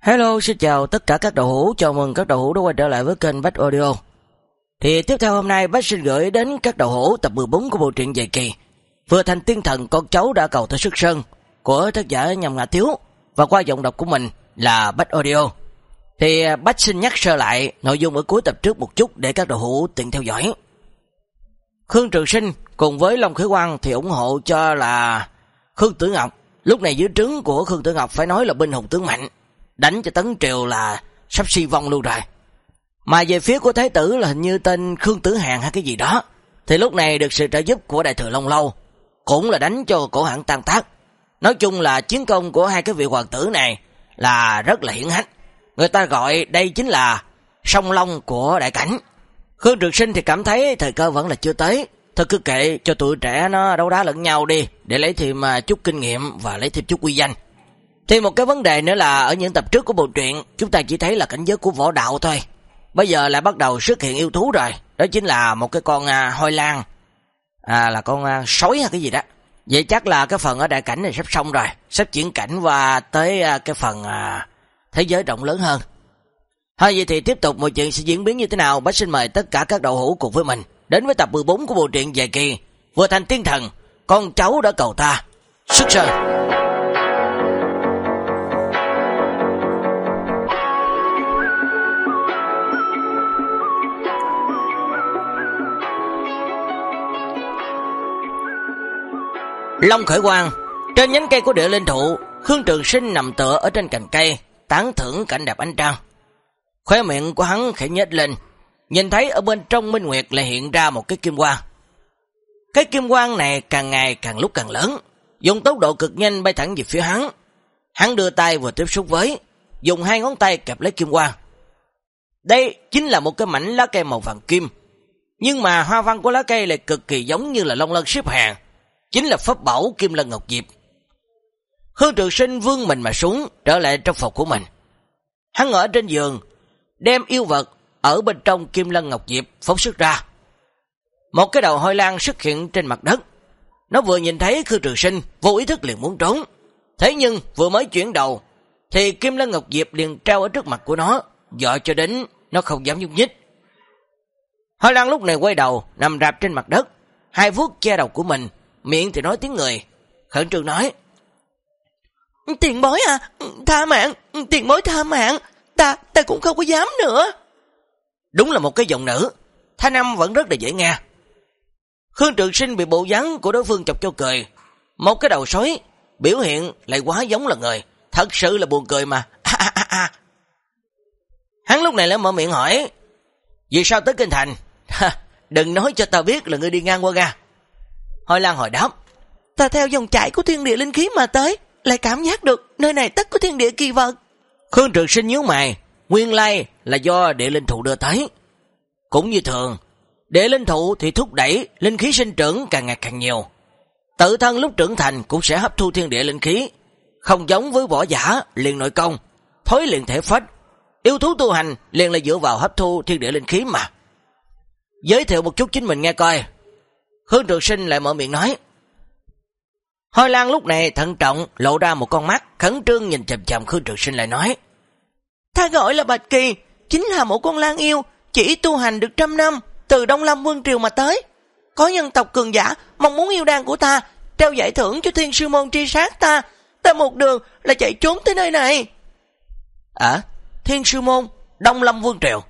Hello, xin chào tất cả các đầu hữu, chào mừng các đầu hữu đã quay trở lại với kênh Bách Audio. Thì tiếp theo hôm nay Bách xin gửi đến các đầu hữu tập 14 của bộ truyện dài kỳ. Vừa thành tiên thần con cháu đã cầu tới sức sơn của tác giả nhằm ngạ thiếu và qua giọng đọc của mình là Bách Audio. Thì à, Bách xin nhắc sơ lại nội dung ở cuối tập trước một chút để các đầu hữu tiện theo dõi. Khương Trường Sinh cùng với Long Khởi Quang thì ủng hộ cho là Khương Tử Ngọc. Lúc này dưới trướng của Khương Tử Ngọc phải nói là binh hùng tướng mạnh đánh cho Tấn Triều là sắp si vong luôn rồi. Mà về phía của Thái tử là hình như tên Khương Tử Hàng hay cái gì đó, thì lúc này được sự trợ giúp của Đại Thừa Long Lâu, cũng là đánh cho cổ hãng tan tác. Nói chung là chiến công của hai cái vị hoàng tử này là rất là hiển hách. Người ta gọi đây chính là sông Long của đại cảnh. Khương Trường Sinh thì cảm thấy thời cơ vẫn là chưa tới. Thôi cứ kệ cho tụi trẻ nó đấu đá lẫn nhau đi, để lấy thêm à, chút kinh nghiệm và lấy thêm chút uy danh. Thì một cái vấn đề nữa là ở những tập trước của bộ truyện, chúng ta chỉ thấy là cảnh giới của võ đạo thôi. Bây giờ lại bắt đầu xuất hiện yêu thú rồi. Đó chính là một cái con à, hôi lan. À là con à, sói hay cái gì đó. Vậy chắc là cái phần ở đại cảnh này sắp xong rồi. Sắp chuyển cảnh và tới à, cái phần à, thế giới rộng lớn hơn. Thôi vậy thì tiếp tục mọi chuyện sẽ diễn biến như thế nào. Bác xin mời tất cả các đầu hữu cùng với mình. Đến với tập 14 của bộ truyện dài kỳ. Vừa thành tiên thần, con cháu đã cầu ta. Sức sơn. Long khởi quang, trên nhánh cây của địa linh thụ, Khương Trường Sinh nằm tựa ở trên cành cây, tán thưởng cảnh đẹp ánh trăng. Khóe miệng của hắn khẽ nhếch lên, nhìn thấy ở bên trong Minh Nguyệt lại hiện ra một cái kim quang. Cái kim quang này càng ngày càng lúc càng lớn, dùng tốc độ cực nhanh bay thẳng về phía hắn. Hắn đưa tay vừa tiếp xúc với, dùng hai ngón tay kẹp lấy kim quang. Đây chính là một cái mảnh lá cây màu vàng kim, nhưng mà hoa văn của lá cây lại cực kỳ giống như là long lân xếp hàng, chính là pháp bảo Kim Lân Ngọc Diệp. Hương Trường Sinh vương mình mà xuống, trở lại trong phòng của mình. Hắn ở trên giường, đem yêu vật ở bên trong Kim Lân Ngọc Diệp phóng xuất ra. Một cái đầu hôi lan xuất hiện trên mặt đất. Nó vừa nhìn thấy Khương Trường Sinh, vô ý thức liền muốn trốn. Thế nhưng vừa mới chuyển đầu, thì Kim Lân Ngọc Diệp liền treo ở trước mặt của nó, dọa cho đến nó không dám nhúc nhích. Hôi lan lúc này quay đầu, nằm rạp trên mặt đất, hai vuốt che đầu của mình, miệng thì nói tiếng người. Khẩn trương nói. Tiền bối à, tha mạng, tiền bối tha mạng, ta, ta cũng không có dám nữa. Đúng là một cái giọng nữ, thanh âm vẫn rất là dễ nghe. Khương Trường Sinh bị bộ dáng của đối phương chọc cho cười. Một cái đầu sói, biểu hiện lại quá giống là người. Thật sự là buồn cười mà. À, à, à. Hắn lúc này lại mở miệng hỏi, vì sao tới Kinh Thành? Đừng nói cho ta biết là ngươi đi ngang qua ga. Hồi Lan hồi đáp, ta theo dòng chảy của thiên địa linh khí mà tới, lại cảm giác được nơi này tất có thiên địa kỳ vật. Khương Trường Sinh nhớ mày, nguyên lai là do địa linh thụ đưa tới. Cũng như thường, địa linh thụ thì thúc đẩy linh khí sinh trưởng càng ngày càng nhiều. Tự thân lúc trưởng thành cũng sẽ hấp thu thiên địa linh khí, không giống với võ giả liền nội công, thối liền thể phách. Yêu thú tu hành liền là dựa vào hấp thu thiên địa linh khí mà. Giới thiệu một chút chính mình nghe coi, Hương Trường Sinh lại mở miệng nói. Hôi Lan lúc này thận trọng lộ ra một con mắt, khẩn trương nhìn chầm chầm Khương Trường Sinh lại nói. Ta gọi là Bạch Kỳ, chính là một con lan yêu, chỉ tu hành được trăm năm, từ Đông Lâm Vương Triều mà tới. Có nhân tộc cường giả, mong muốn yêu đàn của ta, treo giải thưởng cho thiên sư môn tri sát ta. Ta một đường là chạy trốn tới nơi này. À, thiên sư môn, Đông Lâm Vương Triều.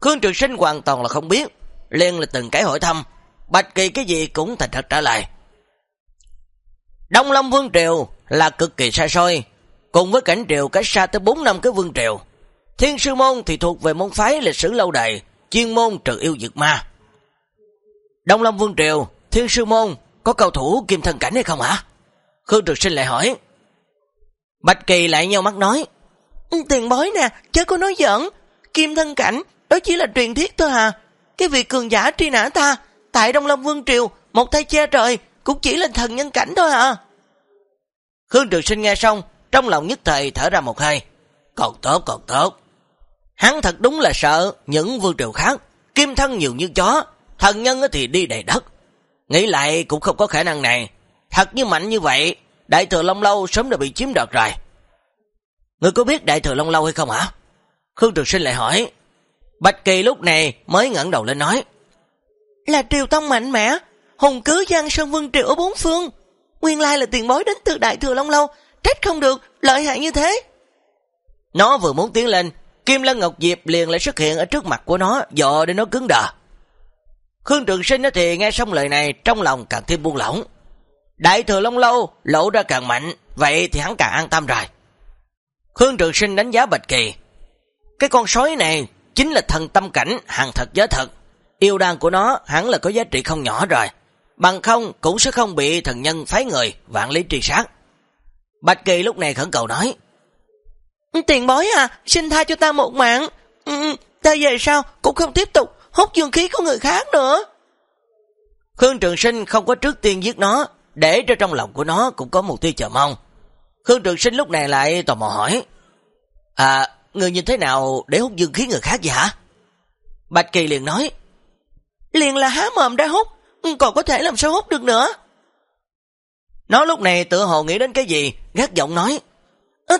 Khương Trường Sinh hoàn toàn là không biết, liền là từng cái hỏi thăm, Bạch Kỳ cái gì cũng thành thật trả lời. Đông Long Vương Triều là cực kỳ xa xôi, cùng với cảnh triều cách xa tới 4 năm cái Vương Triều. Thiên Sư Môn thì thuộc về môn phái lịch sử lâu đời, chuyên môn trừ yêu dược ma. Đông Long Vương Triều, Thiên Sư Môn có cầu thủ kim thân cảnh hay không hả? Khương Trực Sinh lại hỏi. Bạch Kỳ lại nhau mắt nói, ừ, Tiền bối nè, chứ có nói giỡn, kim thân cảnh, đó chỉ là truyền thiết thôi hà Cái việc cường giả truy nã ta, tại Đông Lâm Vương Triều, một tay che trời, cũng chỉ là thần nhân cảnh thôi à. Khương Trường Sinh nghe xong, trong lòng nhất thời thở ra một hơi. Còn tốt, còn tốt. Hắn thật đúng là sợ những vương triều khác, kim thân nhiều như chó, thần nhân thì đi đầy đất. Nghĩ lại cũng không có khả năng này. Thật như mạnh như vậy, đại thừa Long Lâu sớm đã bị chiếm đoạt rồi. Ngươi có biết Đại Thừa Long Lâu hay không hả? Khương Trường Sinh lại hỏi. Bạch Kỳ lúc này mới ngẩng đầu lên nói. Là triều tông mạnh mẽ, hùng cứ Giang Sơn Vương Triều ở bốn phương. Nguyên lai là tiền bối đến từ Đại Thừa Long Lâu, trách không được, lợi hại như thế. Nó vừa muốn tiến lên, Kim Lân Ngọc Diệp liền lại xuất hiện ở trước mặt của nó, dọ để nó cứng đờ. Khương Trường Sinh thì nghe xong lời này trong lòng càng thêm buông lỏng. Đại thừa Long Lâu lộ ra càng mạnh, vậy thì hắn càng an tâm rồi. Khương Trường Sinh đánh giá Bạch Kỳ. Cái con sói này chính là thần tâm cảnh hàng thật giới thật. Yêu đan của nó hẳn là có giá trị không nhỏ rồi. Bằng không cũng sẽ không bị thần nhân phái người vạn lý truy sát. Bạch Kỳ lúc này khẩn cầu nói. Tiền bối à, xin tha cho ta một mạng. Ừ, ta về sau cũng không tiếp tục hút dương khí của người khác nữa. Khương Trường Sinh không có trước tiên giết nó, để cho trong lòng của nó cũng có một tia chờ mong. Khương Trường Sinh lúc này lại tò mò hỏi. À, người nhìn thế nào để hút dương khí người khác vậy hả? Bạch Kỳ liền nói. Liền là há mồm ra hút, còn có thể làm sao hút được nữa. Nó lúc này tự hồ nghĩ đến cái gì, gắt giọng nói.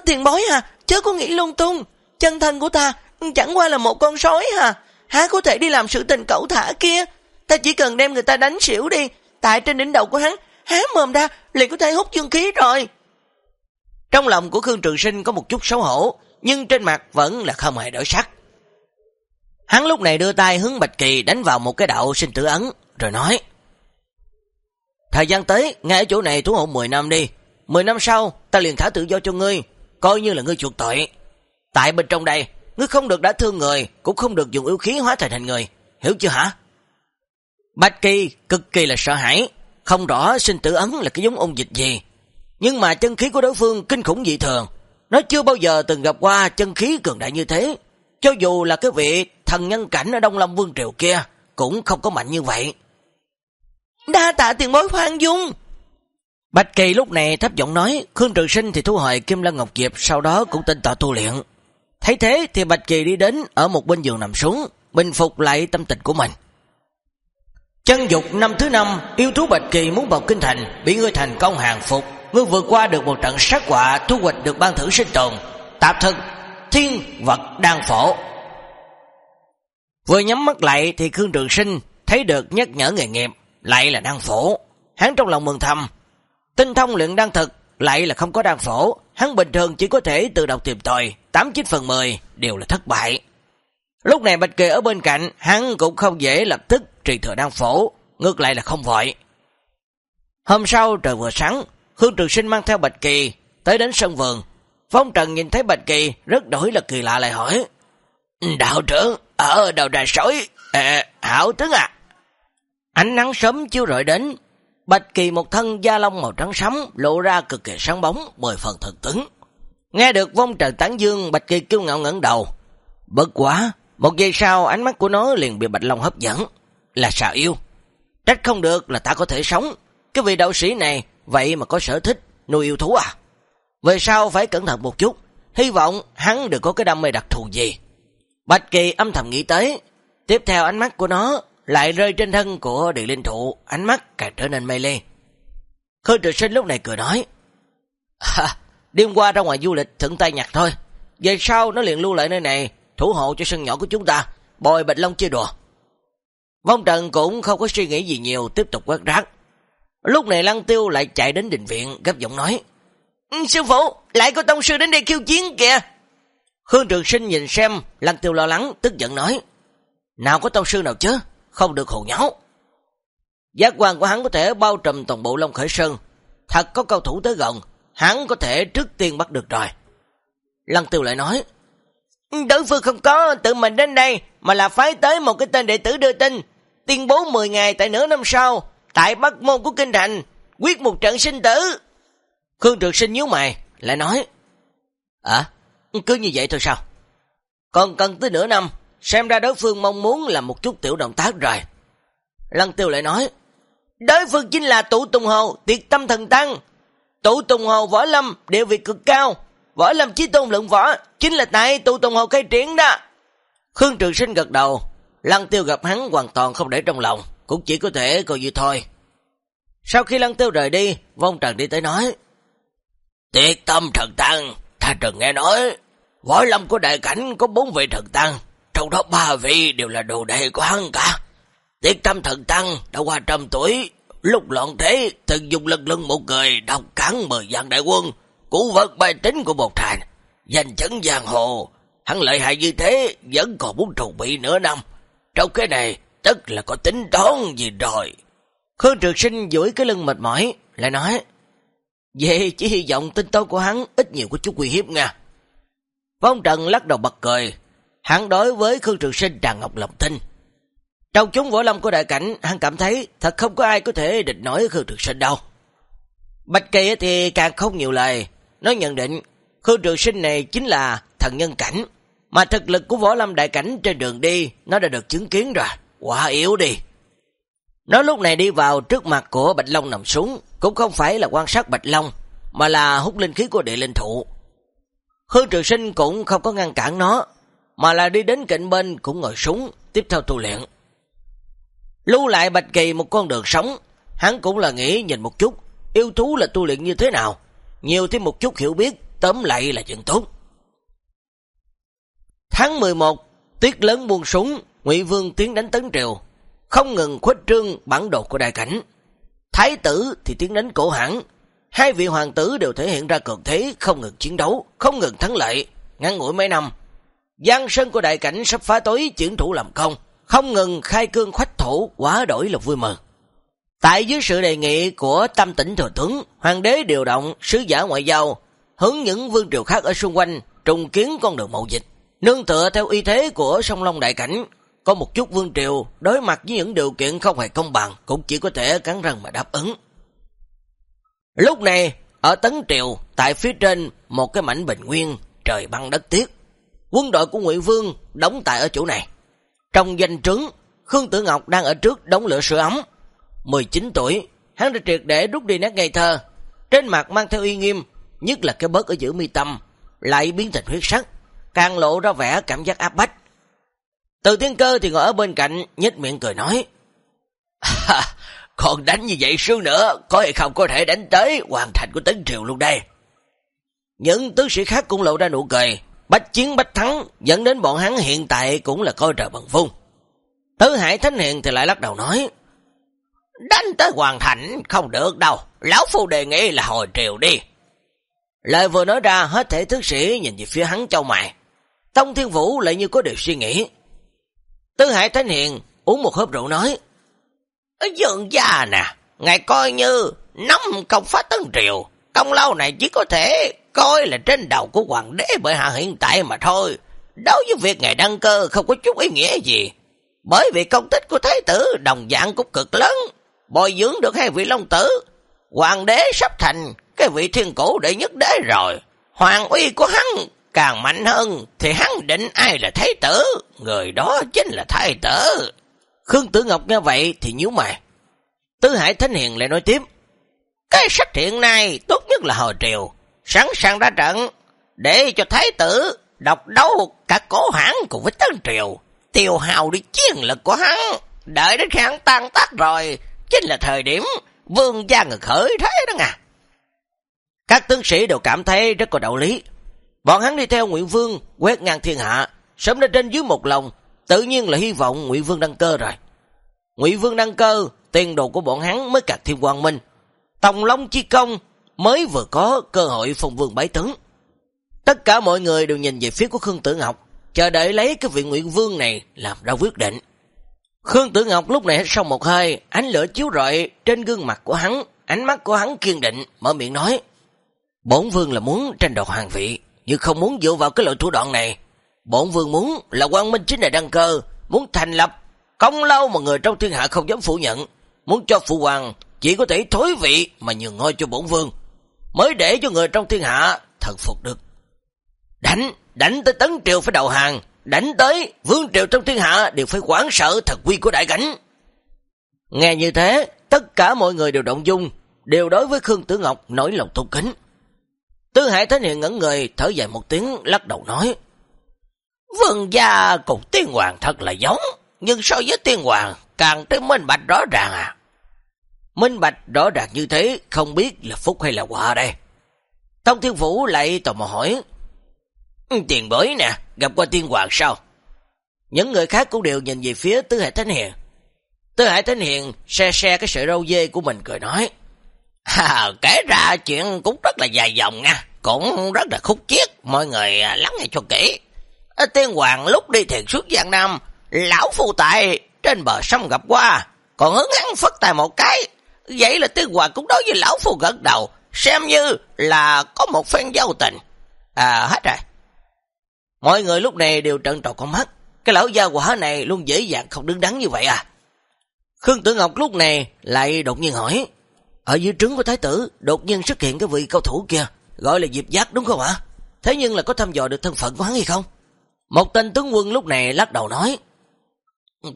Tiền bối à, chớ có nghĩ lung tung, chân thân của ta chẳng qua là một con sói à, há có thể đi làm sự tình cẩu thả kia. Ta chỉ cần đem người ta đánh xỉu đi, tại trên đỉnh đầu của hắn, há mồm ra liền có thể hút dương khí rồi. Trong lòng của Khương Trường Sinh có một chút xấu hổ, nhưng trên mặt vẫn là không hề đổi sắc. Hắn lúc này đưa tay hướng Bạch Kỳ đánh vào một cái đạo sinh tử ấn, rồi nói Thời gian tới, ngay ở chỗ này thủ hộ 10 năm đi. 10 năm sau, ta liền thả tự do cho ngươi, coi như là ngươi chuộc tội. Tại bên trong đây, ngươi không được đã thương người, cũng không được dùng yêu khí hóa thành hình người. Hiểu chưa hả? Bạch Kỳ cực kỳ là sợ hãi, không rõ sinh tử ấn là cái giống ôn dịch gì. Nhưng mà chân khí của đối phương kinh khủng dị thường. Nó chưa bao giờ từng gặp qua chân khí cường đại như thế. Cho dù là cái vị thần nhân cảnh ở Đông Lâm Vương Triều kia, cũng không có mạnh như vậy. Đa tạ tiền bối khoan dung. Bạch Kỳ lúc này thấp giọng nói, Khương Trường Sinh thì thu hồi Kim Lân Ngọc Diệp, sau đó cũng tinh tọa tu luyện. Thấy thế thì Bạch Kỳ đi đến ở một bên giường nằm xuống, bình phục lại tâm tình của mình. Chân dục năm thứ năm, yêu thú Bạch Kỳ muốn vào kinh thành, bị ngươi thành công hàng phục. Ngươi vượt qua được một trận sát quả, thu hoạch được ban thử sinh tồn. Tạp thực, thiên vật đang phổ. Vừa nhắm mắt lại thì Khương Trường Sinh thấy được nhắc nhở nghề nghiệp, lại là đan phổ. Hắn trong lòng mừng thầm, tinh thông luyện đan thực, lại là không có đan phổ. Hắn bình thường chỉ có thể tự động tìm tòi, 89 phần 10 đều là thất bại. Lúc này Bạch Kỳ ở bên cạnh, hắn cũng không dễ lập tức trì thừa đan phổ, ngược lại là không vội. Hôm sau trời vừa sáng, Khương Trường Sinh mang theo Bạch Kỳ tới đến sân vườn. Phong Trần nhìn thấy Bạch Kỳ rất đổi là kỳ lạ lại hỏi. Ừ, đạo trưởng, ở đầu trà sói, à, hảo tướng à. Ánh nắng sớm chiếu rọi đến, Bạch Kỳ một thân da lông màu trắng sắm lộ ra cực kỳ sáng bóng, mười phần thần tứng. Nghe được vong trần tán dương, Bạch Kỳ kêu ngạo ngẩn đầu. Bất quá, một giây sau ánh mắt của nó liền bị Bạch Long hấp dẫn. Là xà yêu. Trách không được là ta có thể sống. Cái vị đạo sĩ này, vậy mà có sở thích nuôi yêu thú à? Về sau phải cẩn thận một chút. Hy vọng hắn được có cái đam mê đặc thù gì. Bạch Kỳ âm thầm nghĩ tới. Tiếp theo ánh mắt của nó lại rơi trên thân của địa linh thụ. Ánh mắt càng trở nên mê ly. Khương Trực Sinh lúc này cười nói. À, đêm qua ra ngoài du lịch thượng tay nhặt thôi. Về sau nó liền lưu lại nơi này thủ hộ cho sân nhỏ của chúng ta, bồi Bạch Long chơi đùa. Vong Trần cũng không có suy nghĩ gì nhiều, tiếp tục quét rác. Lúc này Lăng Tiêu lại chạy đến đình viện, gấp giọng nói. Ừ, sư phụ, lại có tông sư đến đây khiêu chiến kìa. hương Trường Sinh nhìn xem, Lăng Tiêu lo lắng, tức giận nói. Nào có tông sư nào chứ, không được hồ nháo. Giác quan của hắn có thể bao trùm toàn bộ Long Khởi Sơn. Thật có cao thủ tới gần, hắn có thể trước tiên bắt được rồi. Lăng Tiêu lại nói. Đối phương không có tự mình đến đây, mà là phái tới một cái tên đệ tử đưa tin, tuyên bố 10 ngày tại nửa năm sau, tại Bắc Môn của Kinh Thành, quyết một trận sinh tử. Khương Trực Sinh nhíu mày, lại nói, À, cứ như vậy thôi sao? Còn cần tới nửa năm, xem ra đối phương mong muốn làm một chút tiểu động tác rồi. Lăng Tiêu lại nói, Đối phương chính là Tụ Tùng Hồ, tiệt tâm thần tăng. Tụ Tùng Hồ Võ Lâm, địa vị cực cao, Võ Lâm Chí Tôn lượng võ, chính là tại Tụ Tùng Hồ khai triển đó. Khương Trường Sinh gật đầu, Lăng Tiêu gặp hắn hoàn toàn không để trong lòng, cũng chỉ có thể coi như thôi. Sau khi Lăng Tiêu rời đi, Vong Trần đi tới nói, Tiệt tâm thần tăng, Ta từng nghe nói, võ lâm của đại cảnh có bốn vị thần tăng, trong đó ba vị đều là đồ đệ của hắn cả. Tiết tâm thần tăng đã qua trăm tuổi, lúc loạn thế từng dùng lực lưng một người đọc cắn mười dạng đại quân, cũ vật bài tính của một thành, giành chấn giang hồ. Hắn lợi hại như thế vẫn còn muốn trù bị nửa năm. Trong cái này tức là có tính toán gì rồi. Khương Trực Sinh duỗi cái lưng mệt mỏi, lại nói, Vậy chỉ hy vọng tin tốt của hắn ít nhiều có chút nguy hiếp nha. Vong Trần lắc đầu bật cười, hắn đối với Khương trường Sinh tràn ngọc lòng tin. Trong chúng võ lâm của đại cảnh, hắn cảm thấy thật không có ai có thể địch nổi Khương trường Sinh đâu. Bạch Kỳ thì càng không nhiều lời, nó nhận định Khương trường Sinh này chính là thần nhân cảnh, mà thực lực của võ lâm đại cảnh trên đường đi nó đã được chứng kiến rồi, quá yếu đi. Nó lúc này đi vào trước mặt của Bạch Long nằm xuống, cũng không phải là quan sát Bạch Long, mà là hút linh khí của địa linh thụ. Hương trường sinh cũng không có ngăn cản nó, mà là đi đến cạnh bên cũng ngồi súng tiếp theo tu luyện. Lưu lại Bạch Kỳ một con đường sống, hắn cũng là nghĩ nhìn một chút, yêu thú là tu luyện như thế nào, nhiều thêm một chút hiểu biết, tóm lại là chuyện tốt. Tháng 11, tiết lớn buông súng, Ngụy Vương tiến đánh Tấn Triều, không ngừng khuếch trương bản đồ của đại cảnh. Thái tử thì tiến đến cổ hãng, hai vị hoàng tử đều thể hiện ra cường thế, không ngừng chiến đấu, không ngừng thắng lợi, ngắn ngủi mấy năm. Giang sơn của đại cảnh sắp phá tối chuyển thủ làm công, không ngừng khai cương khoách thủ, quá đổi là vui mừng. Tại dưới sự đề nghị của tâm tỉnh thừa tướng, hoàng đế điều động sứ giả ngoại giao, hướng những vương triều khác ở xung quanh, trùng kiến con đường mậu dịch. Nương tựa theo y thế của sông Long Đại Cảnh, có một chút vương triều đối mặt với những điều kiện không hề công bằng cũng chỉ có thể cắn răng mà đáp ứng. Lúc này, ở Tấn Triều, tại phía trên một cái mảnh bình nguyên, trời băng đất tiết, quân đội của Ngụy Vương đóng tại ở chỗ này. Trong danh trướng, Khương Tử Ngọc đang ở trước đóng lửa sữa ấm. 19 tuổi, hắn đã triệt để rút đi nét ngây thơ, trên mặt mang theo uy nghiêm, nhất là cái bớt ở giữa mi tâm, lại biến thành huyết sắc, càng lộ ra vẻ cảm giác áp bách. Từ thiên cơ thì ngồi ở bên cạnh, nhếch miệng cười nói. còn đánh như vậy sương nữa, có hay không có thể đánh tới hoàn thành của tấn triều luôn đây. Những tướng sĩ khác cũng lộ ra nụ cười, bách chiến bách thắng, dẫn đến bọn hắn hiện tại cũng là coi trời bằng vung. Tứ Hải Thánh Hiền thì lại lắc đầu nói, Đánh tới hoàn thành không được đâu, Lão Phu đề nghị là hồi triều đi. Lời vừa nói ra, hết thể tướng sĩ nhìn về phía hắn châu mày. Tông Thiên Vũ lại như có điều suy nghĩ. Tứ Hải Thánh Hiền uống một hớp rượu nói, Dương gia nè, ngài coi như nắm công phá tân triều, công lao này chỉ có thể coi là trên đầu của hoàng đế bởi hạ hiện tại mà thôi. Đối với việc ngài đăng cơ không có chút ý nghĩa gì, bởi vì công tích của thái tử đồng dạng cũng cực lớn, bồi dưỡng được hai vị long tử. Hoàng đế sắp thành cái vị thiên cổ đệ nhất đế rồi. Hoàng uy của hắn càng mạnh hơn thì hắn định ai là thái tử, người đó chính là thái tử. Khương Tử Ngọc nghe vậy thì nhíu mày. Tứ Hải Thánh Hiền lại nói tiếp, cái sách hiện nay tốt nhất là hồi triều, sẵn sàng ra trận, để cho thái tử độc đấu cả cố hãng cùng với tân triều, tiêu hào đi chiến lực của hắn, đợi đến khi hắn tan tác rồi, chính là thời điểm vương gia ngự khởi thế đó nha. Các tướng sĩ đều cảm thấy rất có đạo lý. Bọn hắn đi theo Nguyễn Vương quét ngang thiên hạ, sớm đã trên dưới một lòng, tự nhiên là hy vọng Nguyễn Vương đăng cơ rồi. Nguyễn Vương đăng cơ, tiền đồ của bọn hắn mới càng thiên quang minh. Tòng Long Chi Công mới vừa có cơ hội phong vương bái tướng. Tất cả mọi người đều nhìn về phía của Khương Tử Ngọc, chờ đợi lấy cái vị Nguyễn Vương này làm ra quyết định. Khương Tử Ngọc lúc này hết xong một hơi, ánh lửa chiếu rọi trên gương mặt của hắn, ánh mắt của hắn kiên định, mở miệng nói. Bổn vương là muốn tranh đoạt hoàng vị, nhưng không muốn dựa vào cái loại thủ đoạn này. Bổn vương muốn là quan minh chính này đăng cơ, muốn thành lập công lao mà người trong thiên hạ không dám phủ nhận, muốn cho phụ hoàng chỉ có thể thối vị mà nhường ngôi cho bổn vương, mới để cho người trong thiên hạ thần phục được. Đánh, đánh tới tấn triều phải đầu hàng, đánh tới vương triều trong thiên hạ đều phải quán sợ thật quy của đại cảnh. Nghe như thế, tất cả mọi người đều động dung, đều đối với Khương Tử Ngọc nổi lòng tôn kính. Tư Hải thánh hiền ngẩn người, thở dài một tiếng, lắc đầu nói. Vương gia cùng tiên hoàng thật là giống, nhưng so với tiên hoàng, càng tới minh bạch rõ ràng à. Minh bạch rõ ràng như thế, không biết là phúc hay là quả đây. Tông Thiên Vũ lại tò mò hỏi, Tiền bối nè, gặp qua tiên hoàng sao? Những người khác cũng đều nhìn về phía Tứ Hải Thánh Hiền. Tứ Hải Thánh Hiền xe xe cái sợi râu dê của mình cười nói. À, kể ra chuyện cũng rất là dài dòng nha, cũng rất là khúc chiết, mọi người à, lắng nghe cho kỹ. Tiên hoàng lúc đi thiền suốt Giang Nam, lão phu tại trên bờ sông gặp qua, còn hứng hắn phất tài một cái. Vậy là tiên hoàng cũng đối với lão phu gật đầu, xem như là có một phen giao tình. À, hết rồi. Mọi người lúc này đều trợn tròn con mắt. Cái lão gia quả này luôn dễ dàng không đứng đắn như vậy à. Khương Tử Ngọc lúc này lại đột nhiên hỏi. Ở dưới trứng của thái tử, đột nhiên xuất hiện cái vị cao thủ kia. Gọi là Diệp Giác, đúng không ạ? Thế nhưng là có thăm dò được thân phận của hắn hay không? Một tên tướng quân lúc này lắc đầu nói.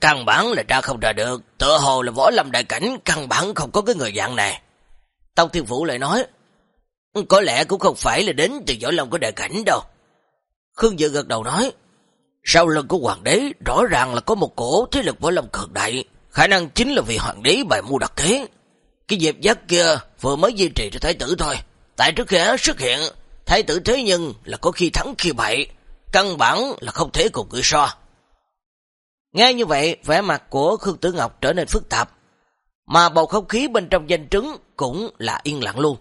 Căn bản là ra không ra được. Tựa hồ là võ lâm đại cảnh. Căn bản không có cái người dạng này. Tông Thiên Vũ lại nói. Có lẽ cũng không phải là đến từ võ lâm của đại cảnh đâu. Khương Dự gật đầu nói. Sau lưng của hoàng đế, rõ ràng là có một cổ thế lực võ lâm cường đại. Khả năng chính là vì hoàng đế bài mưu đặc kế. Cái dịp giác kia vừa mới duy trì cho thái tử thôi. Tại trước khi xuất hiện, thái tử thế nhưng là có khi thắng khi bại. Căn bản là không thể cùng cự so. Nghe như vậy, vẻ mặt của Khương Tử Ngọc trở nên phức tạp. Mà bầu không khí bên trong danh trứng cũng là yên lặng luôn.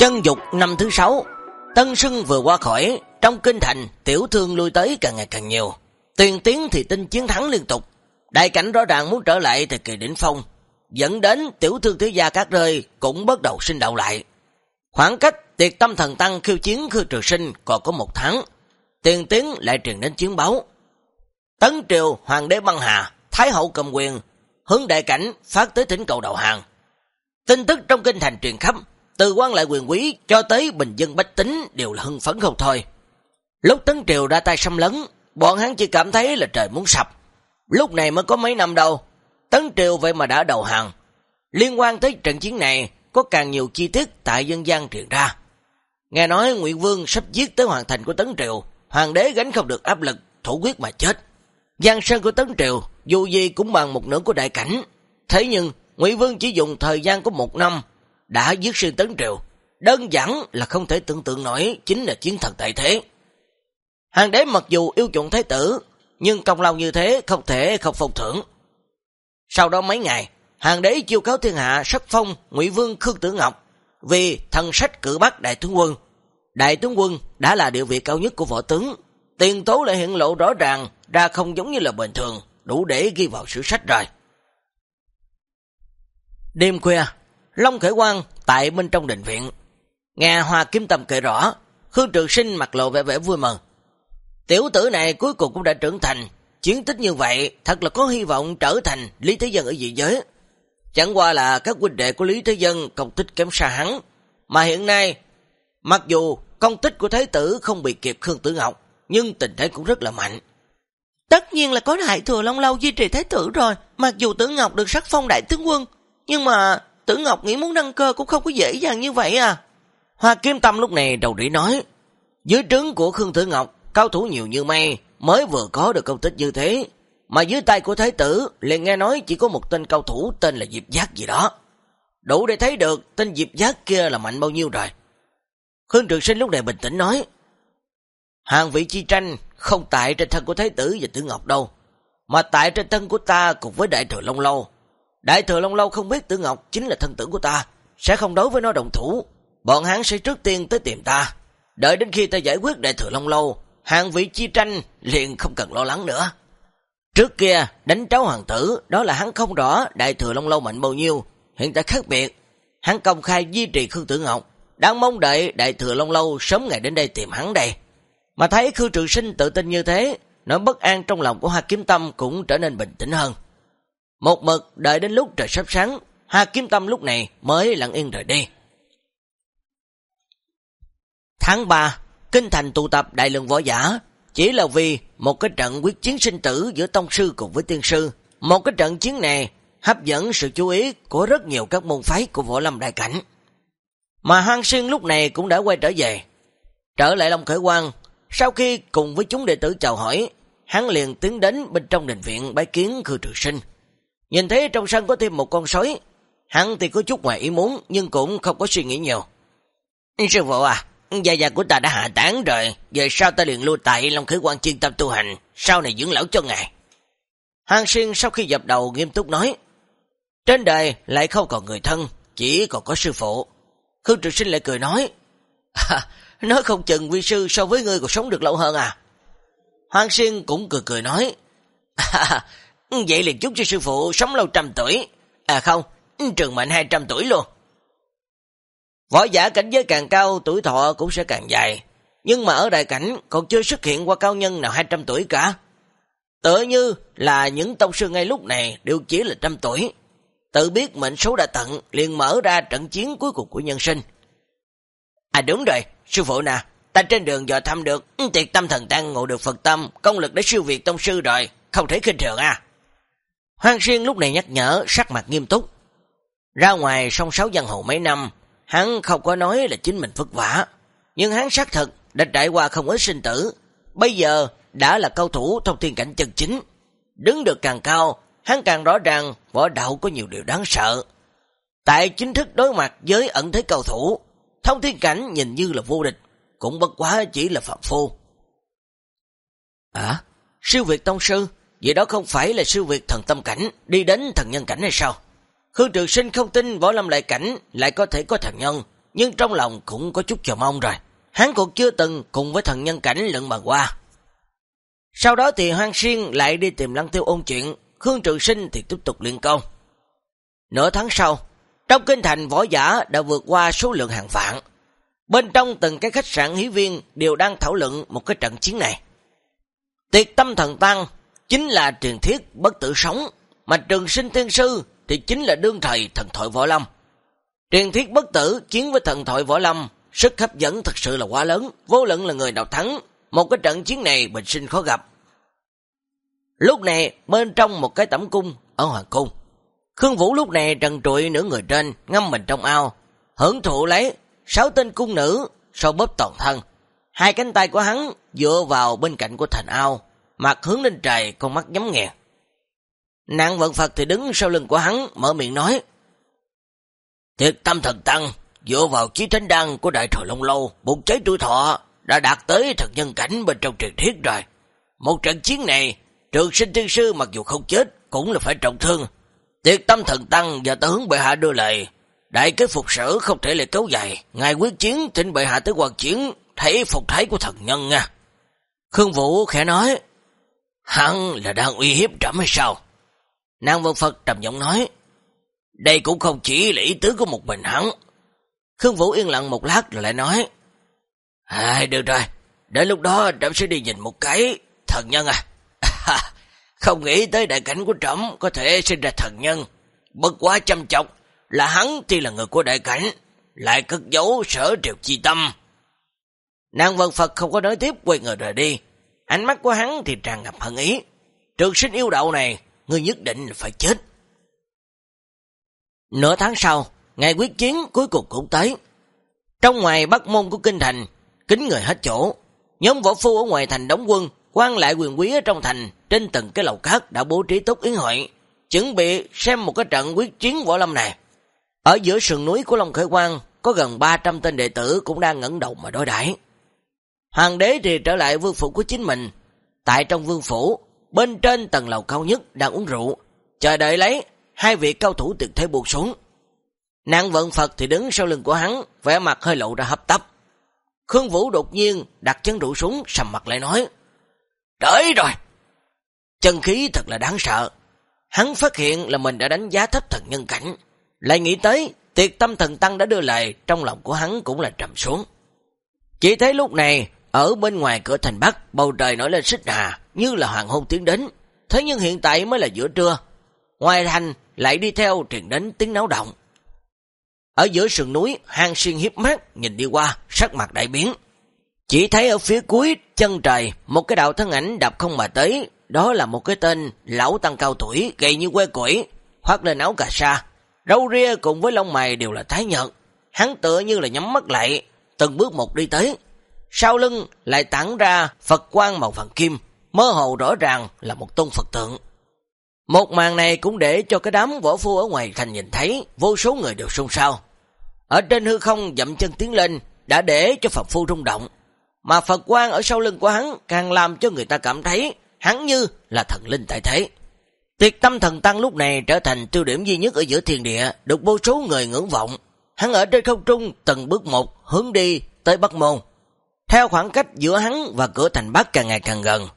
Chân dục năm thứ sáu, Tân Sưng vừa qua khỏi, trong kinh thành, tiểu thương lui tới càng ngày càng nhiều. Tiền tiến thì tin chiến thắng liên tục. Đại cảnh rõ ràng muốn trở lại thời kỳ đỉnh phong, dẫn đến tiểu thương thế gia các rơi cũng bắt đầu sinh động lại. Khoảng cách tiệt tâm thần tăng khiêu chiến khư trừ sinh còn có một tháng. Tiền tiến lại truyền đến chiến báo. Tấn triều, hoàng đế băng hà, thái hậu cầm quyền, hướng đại cảnh phát tới tỉnh cầu đầu hàng. Tin tức trong kinh thành truyền khắp, từ quan lại quyền quý cho tới bình dân bách tính đều là hưng phấn không thôi. Lúc Tấn Triều ra tay xâm lấn, bọn hắn chỉ cảm thấy là trời muốn sập. Lúc này mới có mấy năm đâu, Tấn Triều vậy mà đã đầu hàng. Liên quan tới trận chiến này, có càng nhiều chi tiết tại dân gian truyền ra. Nghe nói Nguyễn Vương sắp giết tới hoàn thành của Tấn Triều, hoàng đế gánh không được áp lực, thủ quyết mà chết. Giang sơn của Tấn Triều, dù gì cũng bằng một nửa của đại cảnh. Thế nhưng, Nguyễn Vương chỉ dùng thời gian của một năm đã giết sư tấn triều, đơn giản là không thể tưởng tượng nổi chính là chiến thần tại thế. Hàng đế mặc dù yêu chuộng thái tử, nhưng công lao như thế không thể không phong thưởng. Sau đó mấy ngày, hàng đế chiêu cáo thiên hạ sắc phong ngụy Vương Khương Tử Ngọc vì thần sách cử bắt đại tướng quân. Đại tướng quân đã là địa vị cao nhất của võ tướng, tiền tố lại hiện lộ rõ ràng ra không giống như là bình thường, đủ để ghi vào sử sách rồi. Đêm khuya, Long Khởi Quang tại bên trong đình viện. Nghe Hoa Kim Tâm kể rõ, Khương Trường Sinh mặt lộ vẻ vẻ vui mừng. Tiểu tử này cuối cùng cũng đã trưởng thành, chiến tích như vậy thật là có hy vọng trở thành Lý Thế Dân ở dị giới. Chẳng qua là các huynh đệ của Lý Thế Dân công tích kém xa hắn, mà hiện nay, mặc dù công tích của Thái tử không bị kịp Khương Tử Ngọc, nhưng tình thế cũng rất là mạnh. Tất nhiên là có đại thừa Long Lâu duy trì Thái tử rồi, mặc dù Tử Ngọc được sắc phong đại tướng quân, nhưng mà Tử Ngọc nghĩ muốn đăng cơ cũng không có dễ dàng như vậy à. Hoa Kim Tâm lúc này đầu rỉ nói, dưới trứng của Khương Tử Ngọc, cao thủ nhiều như mây, mới vừa có được công tích như thế. Mà dưới tay của Thái tử, liền nghe nói chỉ có một tên cao thủ tên là Diệp Giác gì đó. Đủ để thấy được tên Diệp Giác kia là mạnh bao nhiêu rồi. Khương Trường Sinh lúc này bình tĩnh nói, Hàng vị chi tranh không tại trên thân của Thái tử và Tử Ngọc đâu, mà tại trên thân của ta cùng với Đại Thừa Long Lâu. Đại thừa Long Lâu không biết Tử Ngọc chính là thân tử của ta, sẽ không đối với nó đồng thủ. Bọn hắn sẽ trước tiên tới tìm ta. Đợi đến khi ta giải quyết Đại thừa Long Lâu, hàng vị chi tranh liền không cần lo lắng nữa. Trước kia, đánh tráo hoàng tử, đó là hắn không rõ Đại thừa Long Lâu mạnh bao nhiêu. Hiện tại khác biệt, hắn công khai duy trì Khương Tử Ngọc, đang mong đợi Đại thừa Long Lâu sớm ngày đến đây tìm hắn đây. Mà thấy Khương Trường Sinh tự tin như thế, nỗi bất an trong lòng của Hoa Kiếm Tâm cũng trở nên bình tĩnh hơn. Một mực đợi đến lúc trời sắp sáng, Hà Kim Tâm lúc này mới lặng yên rời đi. Tháng 3, Kinh Thành tụ tập đại lượng võ giả, chỉ là vì một cái trận quyết chiến sinh tử giữa Tông Sư cùng với Tiên Sư. Một cái trận chiến này hấp dẫn sự chú ý của rất nhiều các môn phái của võ lâm đại cảnh. Mà Hàng Xuyên lúc này cũng đã quay trở về. Trở lại Long Khởi Quang, sau khi cùng với chúng đệ tử chào hỏi, hắn liền tiến đến bên trong đình viện bái kiến Khư Trường Sinh. Nhìn thấy trong sân có thêm một con sói, hắn thì có chút ngoài ý muốn nhưng cũng không có suy nghĩ nhiều. Sư phụ à, gia gia của ta đã hạ tán rồi, về sau ta liền lưu tại Long Khởi Quan chuyên tâm tu hành, sau này dưỡng lão cho ngài. Hàng Xuyên sau khi dập đầu nghiêm túc nói, trên đời lại không còn người thân, chỉ còn có sư phụ. Khương Trực Sinh lại cười nói, à, nói không chừng vi sư so với ngươi còn sống được lâu hơn à. Hoàng Xuyên cũng cười cười nói, à, vậy liền chúc cho sư phụ sống lâu trăm tuổi. À không, trường mệnh 200 tuổi luôn. Võ giả cảnh giới càng cao, tuổi thọ cũng sẽ càng dài. Nhưng mà ở đại cảnh còn chưa xuất hiện qua cao nhân nào 200 tuổi cả. Tựa như là những tông sư ngay lúc này đều chỉ là trăm tuổi. Tự biết mệnh số đã tận, liền mở ra trận chiến cuối cùng của nhân sinh. À đúng rồi, sư phụ nè, ta trên đường dò thăm được, tiệt tâm thần tăng ngộ được Phật tâm, công lực để siêu việt tông sư rồi, không thể khinh thường à. Hoang Xuyên lúc này nhắc nhở, sắc mặt nghiêm túc. Ra ngoài sông sáu dân hồ mấy năm, hắn không có nói là chính mình vất vả, nhưng hắn xác thực đã trải qua không ít sinh tử, bây giờ đã là cao thủ trong thiên cảnh chân chính. Đứng được càng cao, hắn càng rõ ràng võ đạo có nhiều điều đáng sợ. Tại chính thức đối mặt với ẩn thế cao thủ, thông thiên cảnh nhìn như là vô địch, cũng bất quá chỉ là phạm phu. À, siêu việt tông sư, vậy đó không phải là siêu việt thần tâm cảnh, đi đến thần nhân cảnh hay sao? Khương Trường Sinh không tin võ lâm lại cảnh lại có thể có thần nhân, nhưng trong lòng cũng có chút chờ mong rồi. Hắn cũng chưa từng cùng với thần nhân cảnh lận bàn qua. Sau đó thì Hoang Xuyên lại đi tìm Lăng Tiêu ôn chuyện, Khương Trường Sinh thì tiếp tục liên công. Nửa tháng sau, trong kinh thành võ giả đã vượt qua số lượng hàng vạn. Bên trong từng cái khách sạn hí viên đều đang thảo luận một cái trận chiến này. Tiệt tâm thần tăng chính là truyền thiết bất tử sống, mà trường sinh tiên sư thì chính là đương thầy thần thoại võ lâm. Truyền thiết bất tử chiến với thần thoại võ lâm, sức hấp dẫn thật sự là quá lớn, vô luận là người nào thắng, một cái trận chiến này bình sinh khó gặp. Lúc này, bên trong một cái tẩm cung ở Hoàng Cung, Khương Vũ lúc này trần trụi nửa người trên, ngâm mình trong ao, hưởng thụ lấy sáu tên cung nữ, so bóp toàn thân. Hai cánh tay của hắn dựa vào bên cạnh của thành ao, mặt hướng lên trời, con mắt nhắm nghẹn. Nạn vận Phật thì đứng sau lưng của hắn, mở miệng nói. Thiệt tâm thần tăng, dựa vào chí thánh đăng của đại thời Long Lâu, bụng cháy tuổi thọ, đã đạt tới thần nhân cảnh bên trong truyền thiết rồi. Một trận chiến này, trường sinh tiên sư mặc dù không chết, cũng là phải trọng thương. Tiệt tâm thần tăng và ta hướng bệ hạ đưa lời. Đại kế phục sở không thể lại kéo dài. Ngài quyết chiến thỉnh bệ hạ tới hoàng chiến, thấy phục thái của thần nhân nha. Khương Vũ khẽ nói, hắn là đang uy hiếp trẫm hay sao? nam Vân Phật trầm giọng nói, đây cũng không chỉ là ý tứ của một mình hắn. Khương Vũ yên lặng một lát rồi lại nói, À, được rồi, đến lúc đó trẫm sẽ đi nhìn một cái thần nhân à. không nghĩ tới đại cảnh của trẫm có thể sinh ra thần nhân. Bất quá chăm chọc là hắn tuy là người của đại cảnh, lại cất giấu sở triều chi tâm. Nàng Vân Phật không có nói tiếp quay người rời đi. Ánh mắt của hắn thì tràn ngập hận ý. Trường sinh yêu đậu này ngươi nhất định phải chết. Nửa tháng sau, ngày quyết chiến cuối cùng cũng tới. Trong ngoài bắc môn của kinh thành, kính người hết chỗ. Nhóm võ phu ở ngoài thành đóng quân, quan lại quyền quý ở trong thành, trên từng cái lầu cát đã bố trí tốt yến hội, chuẩn bị xem một cái trận quyết chiến võ lâm này. Ở giữa sườn núi của Long Khởi Quang, có gần 300 tên đệ tử cũng đang ngẩn đầu mà đối đãi. Hoàng đế thì trở lại vương phủ của chính mình. Tại trong vương phủ, bên trên tầng lầu cao nhất đang uống rượu, chờ đợi lấy hai vị cao thủ tuyệt thế buộc xuống. Nạn vận Phật thì đứng sau lưng của hắn, vẻ mặt hơi lộ ra hấp tấp. Khương Vũ đột nhiên đặt chân rượu xuống, sầm mặt lại nói, Đợi rồi! Chân khí thật là đáng sợ. Hắn phát hiện là mình đã đánh giá thấp thần nhân cảnh. Lại nghĩ tới, tiệt tâm thần tăng đã đưa lời, trong lòng của hắn cũng là trầm xuống. Chỉ thấy lúc này, ở bên ngoài cửa thành Bắc, bầu trời nổi lên xích hà, như là hoàng hôn tiến đến. Thế nhưng hiện tại mới là giữa trưa. Ngoài thành lại đi theo truyền đến tiếng náo động. Ở giữa sườn núi, hang xuyên hiếp mắt, nhìn đi qua, sắc mặt đại biến. Chỉ thấy ở phía cuối chân trời, một cái đạo thân ảnh đập không mà tới. Đó là một cái tên lão tăng cao tuổi, gầy như quê củi, hoặc lên áo cà sa. Râu ria cùng với lông mày đều là thái nhợt. Hắn tựa như là nhắm mắt lại, từng bước một đi tới sau lưng lại tản ra Phật quang màu vàng kim, mơ hồ rõ ràng là một tôn Phật tượng. Một màn này cũng để cho cái đám võ phu ở ngoài thành nhìn thấy, vô số người đều xôn xao. Ở trên hư không dậm chân tiến lên, đã để cho Phật phu rung động. Mà Phật quang ở sau lưng của hắn càng làm cho người ta cảm thấy hắn như là thần linh tại thế. Tiệt tâm thần tăng lúc này trở thành tiêu điểm duy nhất ở giữa thiên địa, được vô số người ngưỡng vọng. Hắn ở trên không trung từng bước một hướng đi tới Bắc Môn. Theo khoảng cách giữa hắn và cửa thành Bắc càng ngày càng gần,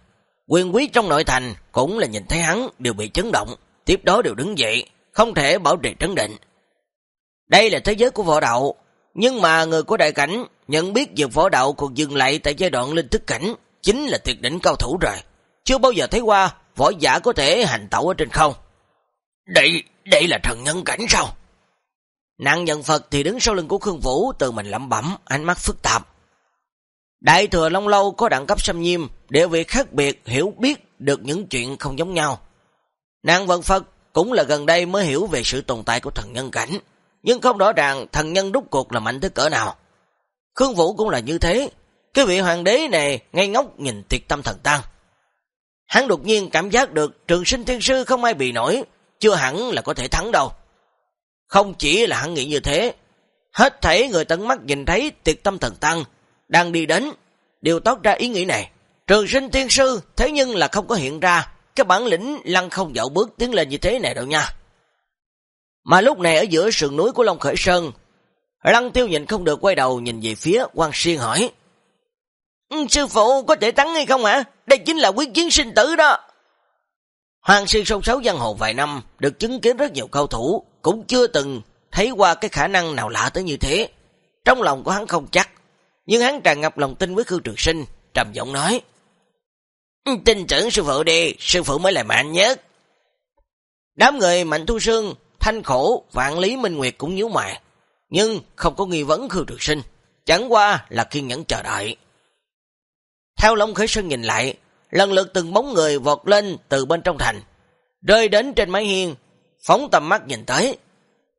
quyền quý trong nội thành cũng là nhìn thấy hắn đều bị chấn động, tiếp đó đều đứng dậy, không thể bảo trì trấn định. Đây là thế giới của võ đạo, nhưng mà người của đại cảnh nhận biết việc võ đạo còn dừng lại tại giai đoạn linh thức cảnh, chính là tuyệt đỉnh cao thủ rồi. Chưa bao giờ thấy qua võ giả có thể hành tẩu ở trên không. Đây, đây là thần nhân cảnh sao? Nạn nhân Phật thì đứng sau lưng của Khương Vũ từ mình lẩm bẩm, ánh mắt phức tạp. Đại thừa Long Lâu có đẳng cấp xâm nhiêm, địa vị khác biệt, hiểu biết được những chuyện không giống nhau. Nàng vận Phật cũng là gần đây mới hiểu về sự tồn tại của thần nhân cảnh, nhưng không rõ ràng thần nhân đúc cuộc là mạnh tới cỡ nào. Khương Vũ cũng là như thế, cái vị hoàng đế này ngay ngốc nhìn tiệt tâm thần tăng. Hắn đột nhiên cảm giác được trường sinh thiên sư không ai bị nổi, chưa hẳn là có thể thắng đâu. Không chỉ là hắn nghĩ như thế, hết thảy người tận mắt nhìn thấy tiệt tâm thần tăng đang đi đến, đều tót ra ý nghĩ này. Trường sinh tiên sư thế nhưng là không có hiện ra cái bản lĩnh lăng không dạo bước tiến lên như thế này đâu nha. Mà lúc này ở giữa sườn núi của Long Khởi Sơn, Lăng tiêu nhìn không được quay đầu nhìn về phía quan Xuyên hỏi. Ừ, sư phụ có thể thắng hay không hả? Đây chính là quyết chiến sinh tử đó. Hoàng Xuyên sông sáu giang hồ vài năm, được chứng kiến rất nhiều cao thủ, cũng chưa từng thấy qua cái khả năng nào lạ tới như thế. Trong lòng của hắn không chắc, nhưng hắn tràn ngập lòng tin với Khương Trường Sinh, trầm giọng nói. Tin tưởng sư phụ đi, sư phụ mới là mạnh nhất. Đám người Mạnh Thu Sương, Thanh Khổ, Vạn Lý Minh Nguyệt cũng nhíu mày nhưng không có nghi vấn Khương Trường Sinh, chẳng qua là kiên nhẫn chờ đợi. Theo Long Khởi Sơn nhìn lại, lần lượt từng bóng người vọt lên từ bên trong thành, rơi đến trên mái hiên, phóng tầm mắt nhìn tới.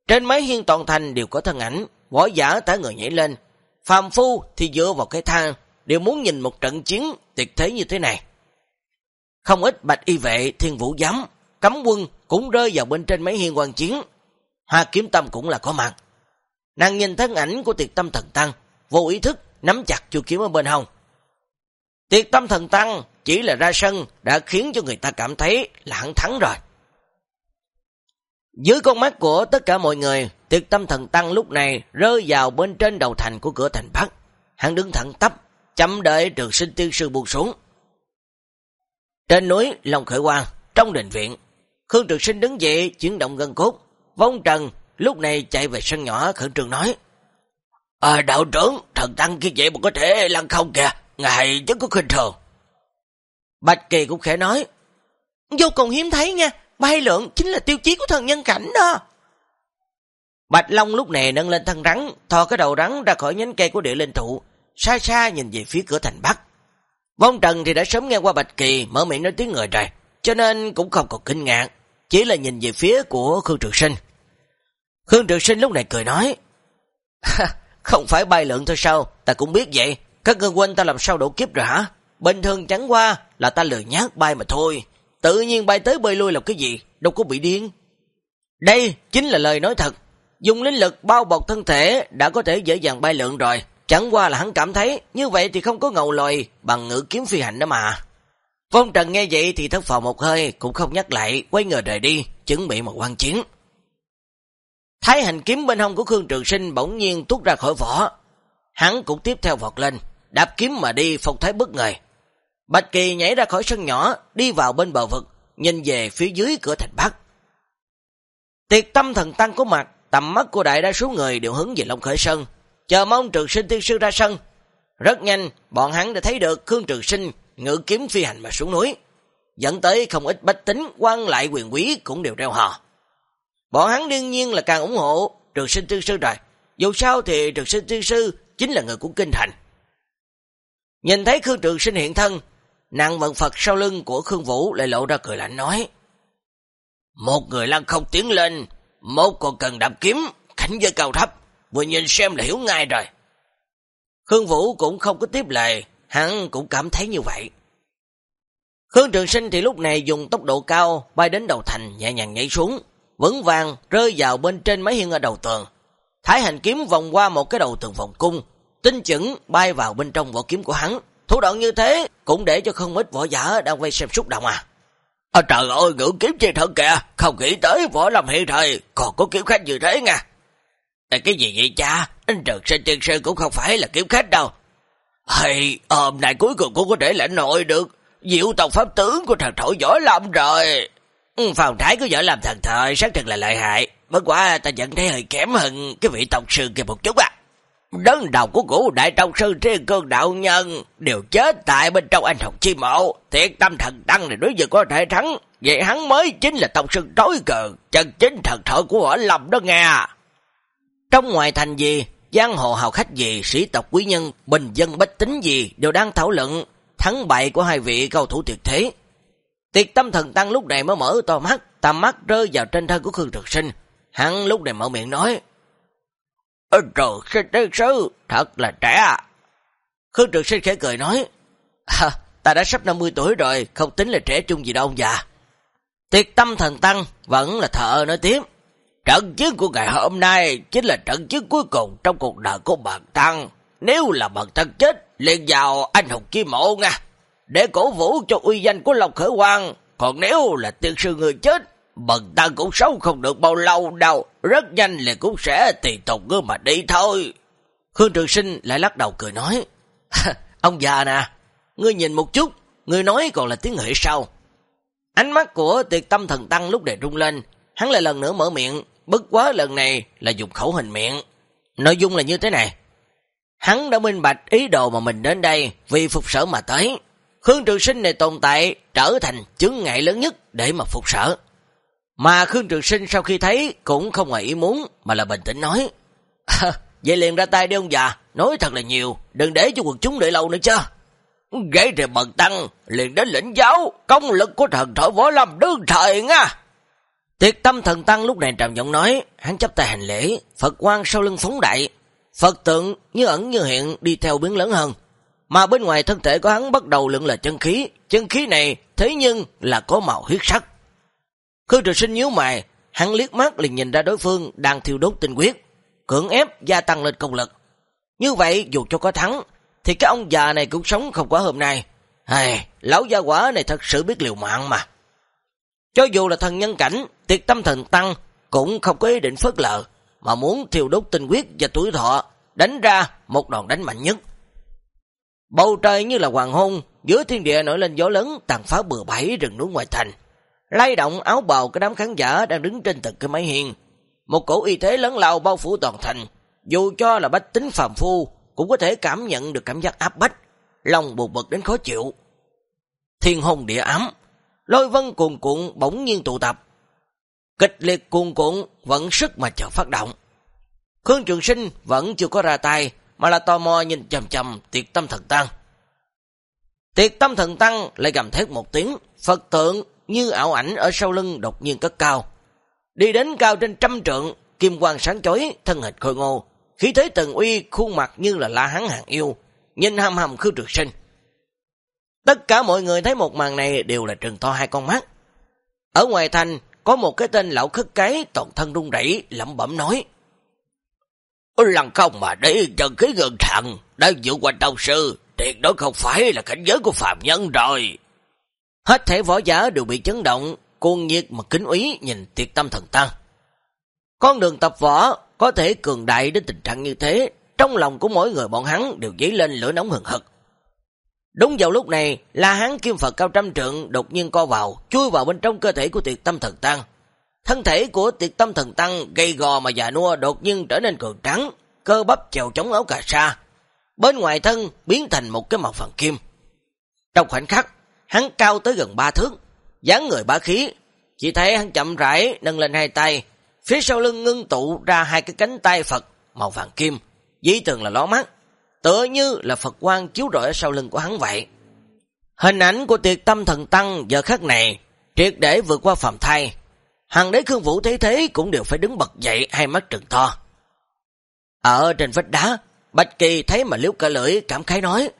Trên mái hiên toàn thành đều có thân ảnh, võ giả tả người nhảy lên, phàm phu thì dựa vào cái thang, đều muốn nhìn một trận chiến tuyệt thế như thế này. Không ít bạch y vệ, thiên vũ giám, cấm quân cũng rơi vào bên trên mấy hiên quan chiến. Hoa kiếm tâm cũng là có mặt. Nàng nhìn thân ảnh của tiệt tâm thần tăng, vô ý thức nắm chặt chu kiếm ở bên hông. Tiệt tâm thần tăng chỉ là ra sân đã khiến cho người ta cảm thấy là hắn thắng rồi. Dưới con mắt của tất cả mọi người, tiệt tâm thần tăng lúc này rơi vào bên trên đầu thành của cửa thành Bắc. Hắn đứng thẳng tắp, chậm đợi trường sinh tiên sư buông xuống. Trên núi Long Khởi Quang, trong đình viện, Khương Trường Sinh đứng dậy chuyển động gân cốt, vong trần lúc này chạy về sân nhỏ khẩn trường nói. À, đạo trưởng, thần tăng kia vậy mà có thể lăn không kìa, ngài chứ có khinh thường. Bạch Kỳ cũng khẽ nói, vô cùng hiếm thấy nha, bay lượng chính là tiêu chí của thần nhân cảnh đó. Bạch Long lúc này nâng lên thân rắn, thò cái đầu rắn ra khỏi nhánh cây của địa linh thụ, xa xa nhìn về phía cửa thành Bắc. Vong Trần thì đã sớm nghe qua Bạch Kỳ mở miệng nói tiếng người rồi, cho nên cũng không còn kinh ngạc, chỉ là nhìn về phía của Khương Trường Sinh. Khương Trường Sinh lúc này cười nói, không phải bay lượng thôi sao, ta cũng biết vậy, các ngươi quên ta làm sao đổ kiếp rồi hả? Bình thường chẳng qua là ta lười nhát bay mà thôi, tự nhiên bay tới bơi lui là cái gì, đâu có bị điên. Đây chính là lời nói thật, dùng linh lực bao bọc thân thể đã có thể dễ dàng bay lượn rồi, chẳng qua là hắn cảm thấy như vậy thì không có ngầu lòi bằng ngữ kiếm phi hành đó mà. Phong Trần nghe vậy thì thất phò một hơi, cũng không nhắc lại, quay ngờ rời đi, chuẩn bị một quan chiến. Thái hành kiếm bên hông của Khương Trường Sinh bỗng nhiên tuốt ra khỏi vỏ. Hắn cũng tiếp theo vọt lên, đạp kiếm mà đi phong thái bất ngờ. Bạch Kỳ nhảy ra khỏi sân nhỏ, đi vào bên bờ vực, nhìn về phía dưới cửa thành Bắc. Tiệt tâm thần tăng có mặt, tầm mắt của đại đa số người đều hướng về Long Khởi Sơn, chờ mong Trường Sinh tiên sư ra sân. Rất nhanh, bọn hắn đã thấy được Khương Trường Sinh ngự kiếm phi hành mà xuống núi, dẫn tới không ít bách tính quan lại quyền quý cũng đều reo hò. Bọn hắn đương nhiên là càng ủng hộ trường sinh tiên sư rồi. Dù sao thì trường sinh tiên sư chính là người của kinh thành. Nhìn thấy Khương Trường Sinh hiện thân, nàng vận Phật sau lưng của Khương Vũ lại lộ ra cười lạnh nói. Một người lăng không tiến lên, một còn cần đạp kiếm, cảnh giới cao thấp, vừa nhìn xem là hiểu ngay rồi. Khương Vũ cũng không có tiếp lời, hắn cũng cảm thấy như vậy. Khương Trường Sinh thì lúc này dùng tốc độ cao bay đến đầu thành nhẹ nhàng nhảy xuống, vững vàng rơi vào bên trên máy hiên ở đầu tường. Thái hành kiếm vòng qua một cái đầu tường vòng cung, tinh chững bay vào bên trong vỏ kiếm của hắn. Thủ đoạn như thế cũng để cho không ít võ giả đang quay xem xúc động à. À trời ơi, ngưỡng kiếm chi thật kìa, không nghĩ tới võ lâm hiện thời còn có kiếm khách như thế nha. À, cái gì vậy cha, anh Trần Sinh Tiên Sư cũng không phải là kiếm khách đâu. Hay, hôm nay cuối cùng cũng có thể lãnh nội được diệu tộc pháp tướng của thần thổi võ lâm rồi. Ừ, phòng thái của võ lâm thần thời xác thực là lợi hại, bất quá ta vẫn thấy hơi kém hơn cái vị tộc sư kia một chút à. Đấng đầu của cũ đại trong sư thiên cương đạo nhân đều chết tại bên trong anh hồng chi mộ. Thiệt tâm thần tăng này đối với có thể thắng. Vậy hắn mới chính là tông sư tối cờ, chân chính thần thợ của võ lòng đó nghe. Trong ngoài thành gì, giang hồ hào khách gì, sĩ tộc quý nhân, bình dân bách tính gì đều đang thảo luận thắng bại của hai vị cầu thủ tuyệt thế. Tiệt tâm thần tăng lúc này mới mở to mắt, tầm mắt rơi vào trên thân của Khương Trực Sinh. Hắn lúc này mở miệng nói, Trời sinh tiên sư, thật là trẻ à. Khương trường Sinh khẽ cười nói, à, ta đã sắp 50 tuổi rồi, không tính là trẻ trung gì đâu ông già. Tiệt tâm thần tăng vẫn là thợ nói tiếp. Trận chiến của ngày hôm nay chính là trận chiến cuối cùng trong cuộc đời của bạn Tăng. Nếu là bạn Tăng chết, liền vào anh hùng chi mộ nha, để cổ vũ cho uy danh của Long Khởi Quang. Còn nếu là tiên sư người chết, bần tăng cũng sống không được bao lâu đâu, rất nhanh là cũng sẽ tùy tùng ngươi mà đi thôi. Khương Trường Sinh lại lắc đầu cười nói, ông già nè, ngươi nhìn một chút, ngươi nói còn là tiếng hệ sao? Ánh mắt của tiệt tâm thần tăng lúc này rung lên, hắn lại lần nữa mở miệng, bất quá lần này là dùng khẩu hình miệng. Nội dung là như thế này. Hắn đã minh bạch ý đồ mà mình đến đây vì phục sở mà tới. Khương Trường Sinh này tồn tại trở thành chứng ngại lớn nhất để mà phục sở. Mà Khương Trường Sinh sau khi thấy cũng không ngoài ý muốn mà là bình tĩnh nói. vậy liền ra tay đi ông già, nói thật là nhiều, đừng để cho quần chúng đợi lâu nữa chứ. Gãy rìa bần tăng, liền đến lĩnh giáo, công lực của thần thổi võ lâm đương thời nha. Tiệt tâm thần tăng lúc này trầm giọng nói, hắn chấp tay hành lễ, Phật quan sau lưng phóng đại, Phật tượng như ẩn như hiện đi theo biến lớn hơn. Mà bên ngoài thân thể của hắn bắt đầu lượng là chân khí. Chân khí này thế nhưng là có màu huyết sắc. Khương trường sinh nhíu mày, hắn liếc mắt liền nhìn ra đối phương đang thiêu đốt tinh quyết. Cưỡng ép gia tăng lên công lực. Như vậy dù cho có thắng, thì cái ông già này cũng sống không quá hôm nay. hay lão gia quả này thật sự biết liều mạng mà. Cho dù là thần nhân cảnh, tiệt tâm thần tăng cũng không có ý định phớt lờ mà muốn thiêu đốt tinh quyết và tuổi thọ, đánh ra một đòn đánh mạnh nhất. Bầu trời như là hoàng hôn, giữa thiên địa nổi lên gió lớn tàn phá bừa bãi rừng núi ngoài thành. Lay động áo bào cái đám khán giả đang đứng trên tầng cái máy hiên. Một cổ y thế lớn lao bao phủ toàn thành, dù cho là bách tính phàm phu, cũng có thể cảm nhận được cảm giác áp bách, lòng buộc bực đến khó chịu. Thiên hồn địa ám, lôi vân cuồn cuộn bỗng nhiên tụ tập, Kịch liệt cuồn cuộn vẫn sức mà chờ phát động. Khương Trường Sinh vẫn chưa có ra tay, mà là tò mò nhìn chầm chầm tiệt tâm thần tăng. Tiệt tâm thần tăng lại gầm thét một tiếng, Phật tượng như ảo ảnh ở sau lưng đột nhiên cất cao. Đi đến cao trên trăm trượng, kim quang sáng chói, thân hình khôi ngô, khí thế tần uy, khuôn mặt như là la hán hàng yêu, nhìn hầm hầm khư trực Sinh. Tất cả mọi người thấy một màn này đều là trừng to hai con mắt. Ở ngoài thành, có một cái tên lão khất cái toàn thân rung rẩy lẩm bẩm nói. Lần không mà đi chân khí gần thẳng, đã vượt qua đầu sư, tuyệt đối không phải là cảnh giới của phạm nhân rồi. Hết thể võ giả đều bị chấn động, cuồng nhiệt mà kính úy nhìn tiệt tâm thần tăng. Con đường tập võ có thể cường đại đến tình trạng như thế, trong lòng của mỗi người bọn hắn đều dấy lên lửa nóng hừng hực. Đúng vào lúc này, là hán kim Phật cao trăm trượng đột nhiên co vào, chui vào bên trong cơ thể của tiệt tâm thần tăng. Thân thể của tiệt tâm thần tăng gây gò mà già nua đột nhiên trở nên cường trắng, cơ bắp chèo chống áo cà sa. Bên ngoài thân biến thành một cái màu phần kim. Trong khoảnh khắc, hắn cao tới gần ba thước, dáng người bá khí. Chỉ thấy hắn chậm rãi nâng lên hai tay, phía sau lưng ngưng tụ ra hai cái cánh tay Phật màu vàng kim, dĩ tường là ló mắt tựa như là Phật quang chiếu rọi ở sau lưng của hắn vậy. Hình ảnh của tiệt tâm thần tăng giờ khắc này, triệt để vượt qua phàm thai. Hằng đế Khương Vũ thấy thế cũng đều phải đứng bật dậy hai mắt trừng to. Ở trên vách đá, Bạch Kỳ thấy mà liếu cả lưỡi cảm khái nói.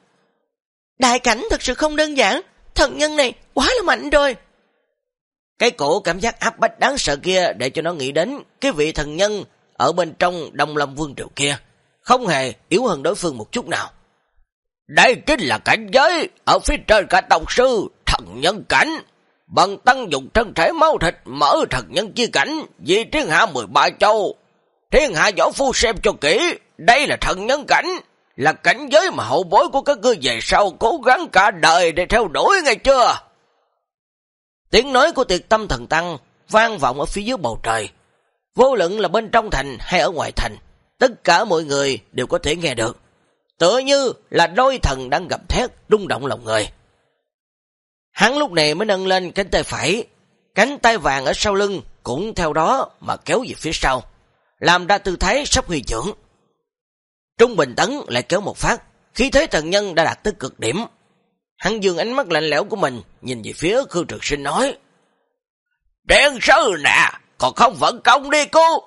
Đại cảnh thật sự không đơn giản, thần nhân này quá là mạnh rồi. Cái cổ cảm giác áp bách đáng sợ kia để cho nó nghĩ đến cái vị thần nhân ở bên trong Đông Lâm Vương Triều kia, không hề yếu hơn đối phương một chút nào. Đây chính là cảnh giới ở phía trên cả tộc sư, thần nhân cảnh. Bằng tăng dụng thân thể máu thịt mở thần nhân chi cảnh, vì thiên hạ 13 châu. Thiên hạ võ phu xem cho kỹ, đây là thần nhân cảnh, là cảnh giới mà hậu bối của các ngươi về sau cố gắng cả đời để theo đuổi ngay chưa? Tiếng nói của tiệt tâm thần tăng vang vọng ở phía dưới bầu trời. Vô luận là bên trong thành hay ở ngoài thành, tất cả mọi người đều có thể nghe được. Tựa như là đôi thần đang gặp thét, rung động lòng người. Hắn lúc này mới nâng lên cánh tay phải, cánh tay vàng ở sau lưng cũng theo đó mà kéo về phía sau, làm ra tư thái sắp huy trưởng. Trung Bình Tấn lại kéo một phát, khí thế thần nhân đã đạt tới cực điểm. Hắn dương ánh mắt lạnh lẽo của mình, nhìn về phía Khương Trực Sinh nói, Đen sư nè, còn không vận công đi cô.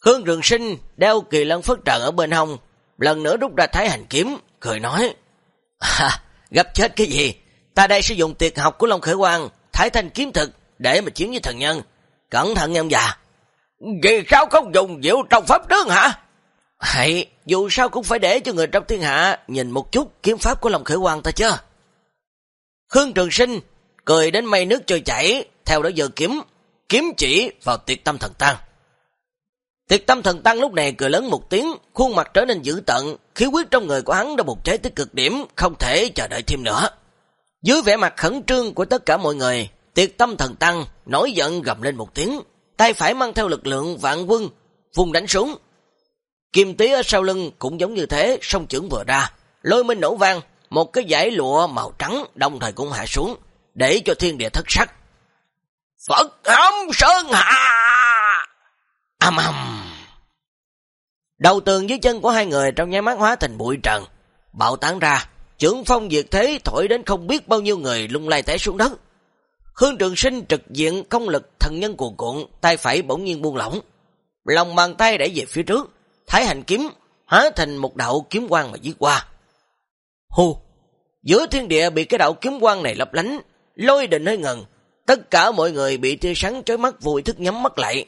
Khương Trường Sinh đeo kỳ lân phất trận ở bên hông, lần nữa rút ra thái hành kiếm, cười nói, à, gặp chết cái gì, ta đây sử dụng tuyệt học của Long Khởi Quang, thái thanh kiếm thực, để mà chiến với thần nhân, cẩn thận em già. Vì sao không dùng diệu trong pháp tướng hả? Hãy, dù sao cũng phải để cho người trong thiên hạ nhìn một chút kiếm pháp của lòng Khởi Quang ta chứ Khương Trường Sinh cười đến mây nước trôi chảy, theo đó giờ kiếm, kiếm chỉ vào tuyệt tâm thần tăng. Tuyệt tâm thần tăng lúc này cười lớn một tiếng, khuôn mặt trở nên dữ tận, khí huyết trong người của hắn đã bùng cháy tới cực điểm, không thể chờ đợi thêm nữa. Dưới vẻ mặt khẩn trương của tất cả mọi người, tuyệt tâm thần tăng nổi giận gầm lên một tiếng, tay phải mang theo lực lượng vạn quân, vùng đánh súng. Kim tí ở sau lưng cũng giống như thế, song trưởng vừa ra, lôi minh nổ vang, một cái giải lụa màu trắng đồng thời cũng hạ xuống, để cho thiên địa thất sắc. Phật âm sơn hạ! Âm âm! Đầu tường dưới chân của hai người trong nháy mắt hóa thành bụi trần, bạo tán ra, trưởng phong diệt thế thổi đến không biết bao nhiêu người lung lay té xuống đất. Khương Trường Sinh trực diện công lực thần nhân cuồn cuộn, tay phải bỗng nhiên buông lỏng. Lòng bàn tay đẩy về phía trước, thái hành kiếm, hóa thành một đạo kiếm quang mà giết qua. Hù! Giữa thiên địa bị cái đạo kiếm quang này lấp lánh, lôi đình hơi ngần, tất cả mọi người bị tia sáng chói mắt vui thức nhắm mắt lại.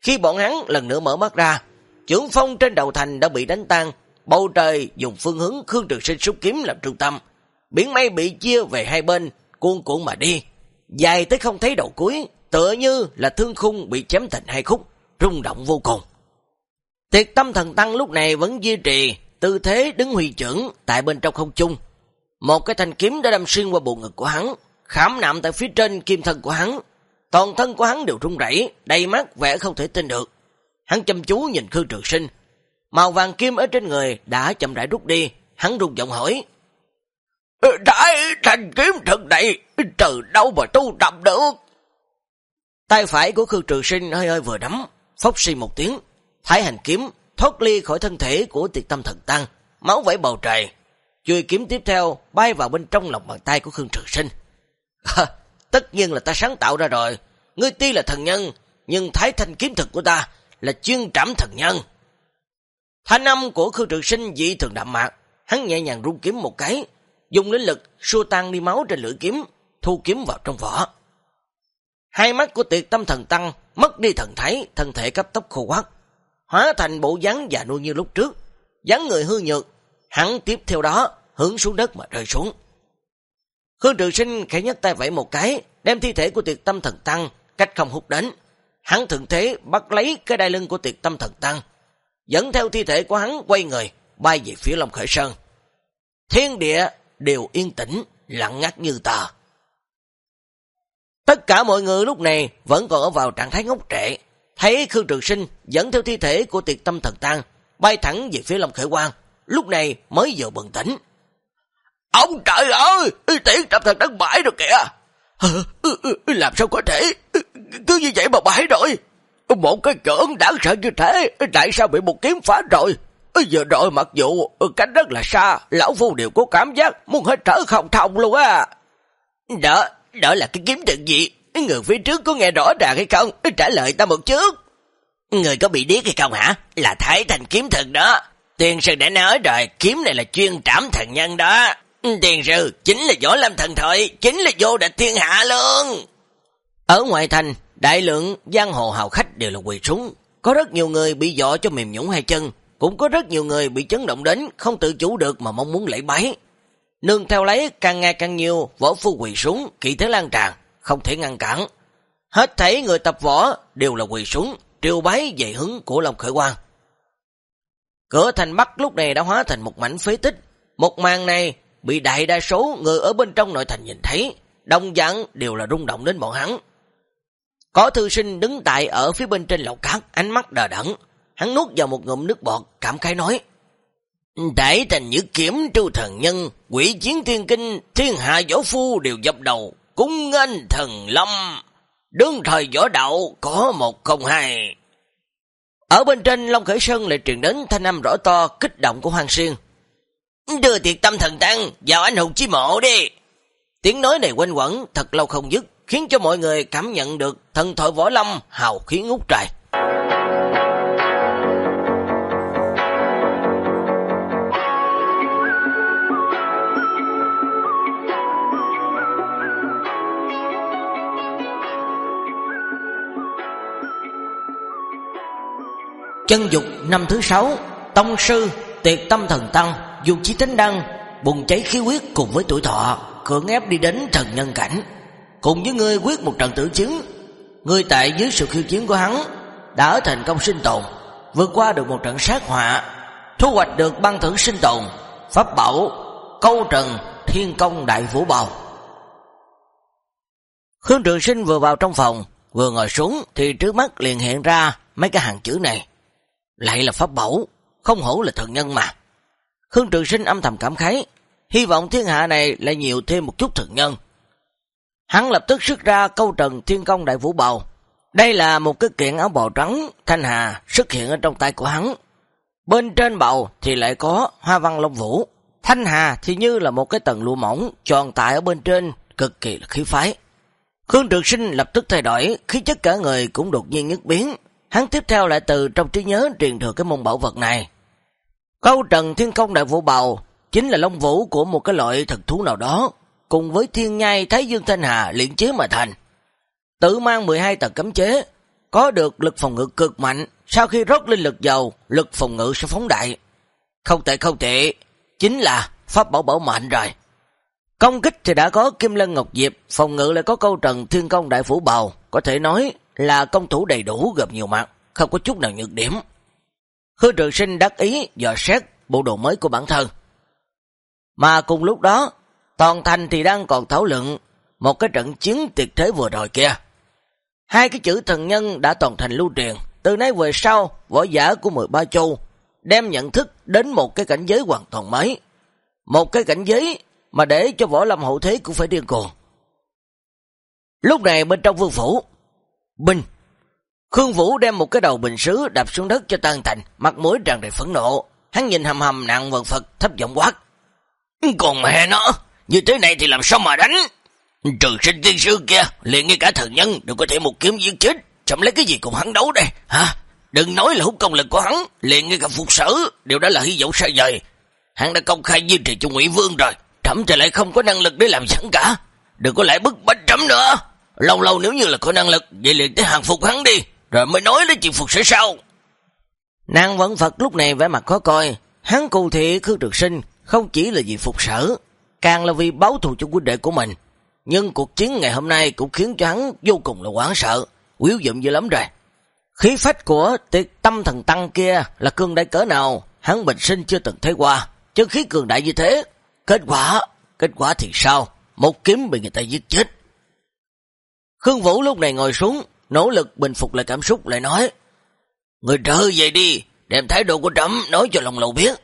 Khi bọn hắn lần nữa mở mắt ra, trưởng phong trên đầu thành đã bị đánh tan, bầu trời dùng phương hướng Khương Trường Sinh xúc kiếm làm trung tâm. Biển mây bị chia về hai bên, cuôn cuộn mà đi. Dài tới không thấy đầu cuối, tựa như là thương khung bị chém thành hai khúc, rung động vô cùng. Tiệt tâm thần tăng lúc này vẫn duy trì tư thế đứng huy trưởng tại bên trong không trung. Một cái thanh kiếm đã đâm xuyên qua bộ ngực của hắn, khám nạm tại phía trên kim thân của hắn. Toàn thân của hắn đều rung rẩy, đầy mắt vẻ không thể tin được. Hắn chăm chú nhìn Khương Trường Sinh. Màu vàng kim ở trên người đã chậm rãi rút đi, hắn rung giọng hỏi. Đại thanh kiếm thật này, từ đâu mà tu tập được? Tay phải của Khương Trường Sinh hơi hơi vừa đấm, phốc xì một tiếng, thái hành kiếm thoát ly khỏi thân thể của tiệt tâm thần tăng, máu vẫy bầu trời. Chui kiếm tiếp theo bay vào bên trong lòng bàn tay của Khương Trường Sinh. tất nhiên là ta sáng tạo ra rồi. Ngươi tuy là thần nhân, nhưng thái thanh kiếm thực của ta là chuyên trảm thần nhân. Thanh âm của Khương Trường Sinh dị thường đậm mạc, hắn nhẹ nhàng rung kiếm một cái, dùng linh lực xua tan đi máu trên lưỡi kiếm, thu kiếm vào trong vỏ. Hai mắt của tiệt tâm thần tăng mất đi thần thái, thân thể cấp tốc khô quát, hóa thành bộ dáng già nuôi như lúc trước, dáng người hư nhược, hắn tiếp theo đó hướng xuống đất mà rơi xuống. Khương Trường Sinh khẽ nhấc tay vẫy một cái, đem thi thể của tiệt tâm thần tăng cách không hút đến. Hắn thượng thế bắt lấy cái đai lưng của tiệt tâm thần tăng, dẫn theo thi thể của hắn quay người, bay về phía Long Khởi Sơn. Thiên địa đều yên tĩnh, lặng ngắt như tờ. Tất cả mọi người lúc này vẫn còn ở vào trạng thái ngốc trệ, thấy Khương Trường Sinh dẫn theo thi thể của tiệt tâm thần tang bay thẳng về phía Long Khởi Quang, lúc này mới vừa bừng tỉnh. Ông trời ơi, tiệt tâm thần đất bãi rồi kìa. Ừ, ừ, ừ, làm sao có thể, cứ như vậy mà bãi rồi. Một cái trưởng đáng sợ như thế, tại sao bị một kiếm phá rồi? Giờ rồi mặc dù cách rất là xa, lão phu đều có cảm giác muốn hết trở không thông luôn á. Đó, đó là cái kiếm trận gì? Người phía trước có nghe rõ ràng hay không? Trả lời ta một chút. Người có bị điếc hay không hả? Là Thái Thành kiếm thần đó. tiền sư đã nói rồi, kiếm này là chuyên trảm thần nhân đó. Ừ, tiền sư, chính là võ lâm thần thoại, chính là vô địch thiên hạ luôn. Ở ngoại thành, đại lượng giang hồ hào khách đều là quỳ súng. Có rất nhiều người bị dọ cho mềm nhũng hai chân, cũng có rất nhiều người bị chấn động đến, không tự chủ được mà mong muốn lễ bái. Nương theo lấy càng ngày càng nhiều, võ phu quỳ súng, kỳ thế lan tràn, không thể ngăn cản. Hết thấy người tập võ đều là quỳ xuống triều bái về hứng của Long Khởi Quang. Cửa thành Bắc lúc này đã hóa thành một mảnh phế tích. Một màn này bị đại đa số người ở bên trong nội thành nhìn thấy, đồng dạng đều là rung động đến bọn hắn. Có thư sinh đứng tại ở phía bên trên lầu cát, ánh mắt đờ đẫn. Hắn nuốt vào một ngụm nước bọt, cảm khái nói. Đại thành như kiếm tru thần nhân, quỷ chiến thiên kinh, thiên hạ võ phu đều dập đầu, cúng anh thần lâm. Đương thời võ đạo có một không hai. Ở bên trên Long Khởi Sơn lại truyền đến thanh âm rõ to kích động của Hoàng Xuyên. Đưa thiệt tâm thần tăng vào anh hùng chi mộ đi. Tiếng nói này quanh quẩn thật lâu không dứt, khiến cho mọi người cảm nhận được thần thoại võ lâm hào khí ngút trời. Chân dục năm thứ sáu, Tông sư Tiệt tâm thần tăng Dùng chí tính đăng, Bùng cháy khí huyết cùng với tuổi thọ, Cưỡng ép đi đến thần nhân cảnh. Cùng với ngươi quyết một trận tử chiến Ngươi tại dưới sự khiêu chiến của hắn, Đã thành công sinh tồn, Vượt qua được một trận sát họa, Thu hoạch được băng thưởng sinh tồn, Pháp bảo, Câu trần, Thiên công đại vũ bào. Khương Trường Sinh vừa vào trong phòng, Vừa ngồi xuống Thì trước mắt liền hiện ra Mấy cái hàng chữ này lại là pháp bảo, không hổ là thần nhân mà. Khương Trường Sinh âm thầm cảm khái, hy vọng thiên hạ này lại nhiều thêm một chút thần nhân. Hắn lập tức xuất ra câu trần thiên công đại vũ bào. Đây là một cái kiện áo bào trắng, thanh hà xuất hiện ở trong tay của hắn. Bên trên bào thì lại có hoa văn lông vũ. Thanh hà thì như là một cái tầng lụa mỏng tròn tại ở bên trên, cực kỳ là khí phái. Khương Trường Sinh lập tức thay đổi, khí chất cả người cũng đột nhiên nhất biến, Hắn tiếp theo lại từ trong trí nhớ truyền thừa cái môn bảo vật này. Câu trần thiên công đại vũ bầu chính là lông vũ của một cái loại thần thú nào đó, cùng với thiên nhai Thái Dương Thanh Hà luyện chế mà thành. Tự mang 12 tầng cấm chế, có được lực phòng ngự cực mạnh, sau khi rót linh lực dầu, lực phòng ngự sẽ phóng đại. Không tệ không tệ, chính là pháp bảo bảo mạnh rồi. Công kích thì đã có Kim Lân Ngọc Diệp, phòng ngự lại có câu trần thiên công đại vũ bầu, có thể nói là công thủ đầy đủ gặp nhiều mặt, không có chút nào nhược điểm. Hứa trường sinh đắc ý dò xét bộ đồ mới của bản thân. Mà cùng lúc đó, toàn thành thì đang còn thảo luận một cái trận chiến tuyệt thế vừa rồi kia. Hai cái chữ thần nhân đã toàn thành lưu truyền, từ nay về sau, võ giả của 13 châu đem nhận thức đến một cái cảnh giới hoàn toàn mới. Một cái cảnh giới mà để cho võ lâm hậu thế cũng phải điên cuồng. Lúc này bên trong vương phủ, Bình! Khương Vũ đem một cái đầu bình sứ đập xuống đất cho tan thành, mặt mũi tràn đầy phẫn nộ. Hắn nhìn hầm hầm nặng vần Phật thấp giọng quát. Còn mẹ nó, như thế này thì làm sao mà đánh? Trừ sinh tiên sư kia, liền ngay cả thần nhân đều có thể một kiếm giết chết. Chẳng lấy cái gì cùng hắn đấu đây, hả? Đừng nói là hút công lực của hắn, liền ngay cả phục sở, đều đã là hy vọng xa vời. Hắn đã công khai duy trì cho Ngụy Vương rồi, trẫm thì lại không có năng lực để làm sẵn cả. Đừng có lại bức bách trẫm nữa. Lâu lâu nếu như là có năng lực, vậy liền tới hàng phục hắn đi, rồi mới nói đến chuyện phục sẽ sao. Nàng vẫn Phật lúc này vẻ mặt khó coi, hắn cụ thị Khương Trực Sinh không chỉ là vì phục sở, càng là vì báo thù cho quân đệ của mình. Nhưng cuộc chiến ngày hôm nay cũng khiến cho hắn vô cùng là quảng sợ, quyếu dụng dữ lắm rồi. Khí phách của tiệt tâm thần tăng kia là cương đại cỡ nào, hắn bình sinh chưa từng thấy qua, chứ khí cường đại như thế. Kết quả, kết quả thì sao? Một kiếm bị người ta giết chết. Khương Vũ lúc này ngồi xuống, nỗ lực bình phục lại cảm xúc lại nói. Người trở về đi, đem thái độ của trẫm nói cho lòng lầu biết.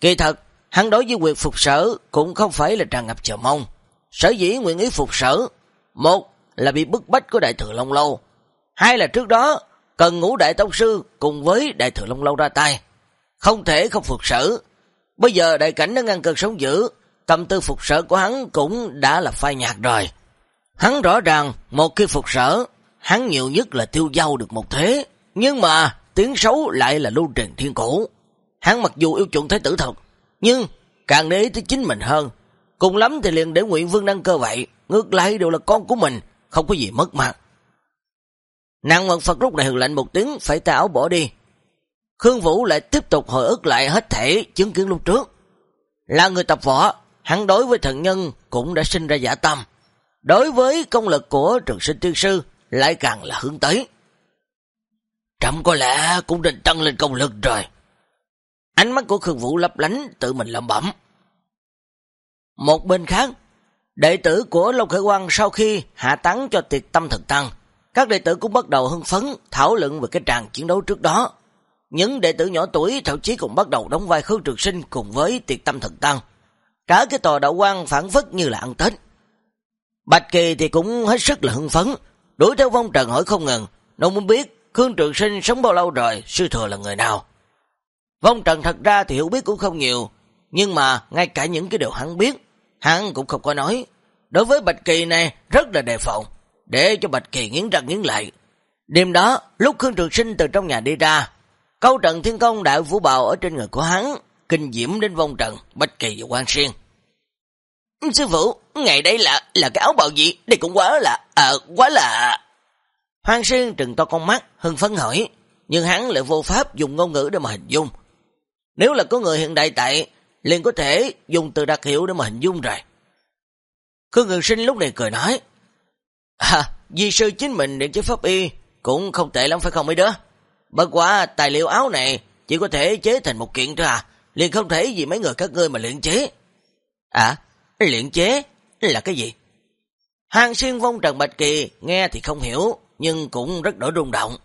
Kỳ thật, hắn đối với quyền phục sở cũng không phải là tràn ngập chờ mong. Sở dĩ nguyện ý phục sở, một là bị bức bách của đại thừa Long Lâu, hai là trước đó cần ngũ đại tông sư cùng với đại thừa Long Lâu ra tay. Không thể không phục sở. Bây giờ đại cảnh đã ngăn cơn sống dữ, tâm tư phục sở của hắn cũng đã là phai nhạt rồi. Hắn rõ ràng, một khi phục sở, hắn nhiều nhất là tiêu dao được một thế, nhưng mà tiếng xấu lại là lưu truyền thiên cổ. Hắn mặc dù yêu chuộng thái tử thật, nhưng càng để ý tới chính mình hơn. Cùng lắm thì liền để Nguyễn Vương đăng cơ vậy, ngược lại đều là con của mình, không có gì mất mặt. Nàng mật Phật lúc này hừng lạnh một tiếng phải ta áo bỏ đi. Khương Vũ lại tiếp tục hồi ức lại hết thể chứng kiến lúc trước. Là người tập võ, hắn đối với thần nhân cũng đã sinh ra giả tâm. Đối với công lực của trường sinh tiên sư lại càng là hướng tới. Trầm có lẽ cũng định tăng lên công lực rồi. Ánh mắt của Khương Vũ lấp lánh tự mình lẩm bẩm. Một bên khác, đệ tử của Long Khởi Quang sau khi hạ tán cho tiệt tâm thần tăng, các đệ tử cũng bắt đầu hưng phấn thảo luận về cái tràng chiến đấu trước đó. Những đệ tử nhỏ tuổi thậm chí cũng bắt đầu đóng vai Khương Trường Sinh cùng với tiệt tâm thần tăng. Cả cái tòa đạo quan phản phất như là ăn Tết. Bạch Kỳ thì cũng hết sức là hưng phấn, đuổi theo vong trần hỏi không ngừng, nó muốn biết Khương Trường Sinh sống bao lâu rồi, sư thừa là người nào. Vong Trần thật ra thì hiểu biết cũng không nhiều, nhưng mà ngay cả những cái điều hắn biết, hắn cũng không có nói. Đối với Bạch Kỳ này rất là đề phòng, để cho Bạch Kỳ nghiến răng nghiến lại. Đêm đó, lúc Khương Trường Sinh từ trong nhà đi ra, câu trận thiên công đại vũ bào ở trên người của hắn, kinh diễm đến vong trần, Bạch Kỳ và quan Xuyên. Sư phụ, ngày đây là là cái áo bào gì? Đây cũng quá là, à, quá là... Hoàng sư trừng to con mắt, hưng phấn hỏi, nhưng hắn lại vô pháp dùng ngôn ngữ để mà hình dung. Nếu là có người hiện đại tại, liền có thể dùng từ đặc hiệu để mà hình dung rồi. Khương Ngân Sinh lúc này cười nói, À, di sư chính mình điện chế pháp y cũng không tệ lắm phải không mấy đứa? Bất quá tài liệu áo này chỉ có thể chế thành một kiện thôi à, liền không thể gì mấy người các ngươi mà luyện chế. À, luyện chế là cái gì? Hàng xuyên vong Trần Bạch Kỳ nghe thì không hiểu, nhưng cũng rất đổi rung động.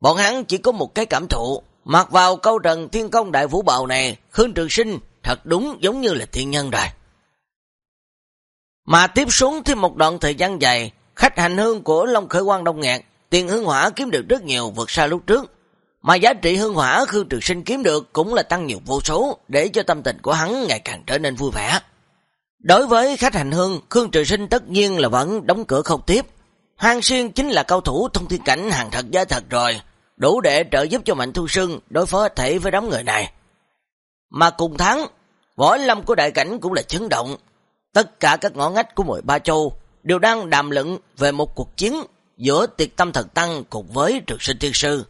Bọn hắn chỉ có một cái cảm thụ, mặc vào câu trần thiên công đại vũ bào này, Khương Trường Sinh thật đúng giống như là thiên nhân rồi. Mà tiếp xuống thêm một đoạn thời gian dài, khách hành hương của Long Khởi Quang Đông Ngạc, tiền hương hỏa kiếm được rất nhiều vượt xa lúc trước. Mà giá trị hương hỏa Khương Trường Sinh kiếm được cũng là tăng nhiều vô số để cho tâm tình của hắn ngày càng trở nên vui vẻ. Đối với khách hành hương, Khương Trường Sinh tất nhiên là vẫn đóng cửa không tiếp. Hoàng Xuyên chính là cao thủ thông thiên cảnh hàng thật giá thật rồi, đủ để trợ giúp cho Mạnh Thu Sương đối phó thể với đám người này. Mà cùng thắng võ lâm của đại cảnh cũng là chấn động. Tất cả các ngõ ngách của mỗi ba châu đều đang đàm luận về một cuộc chiến giữa tiệt tâm thần tăng cùng với trường sinh thiên sư.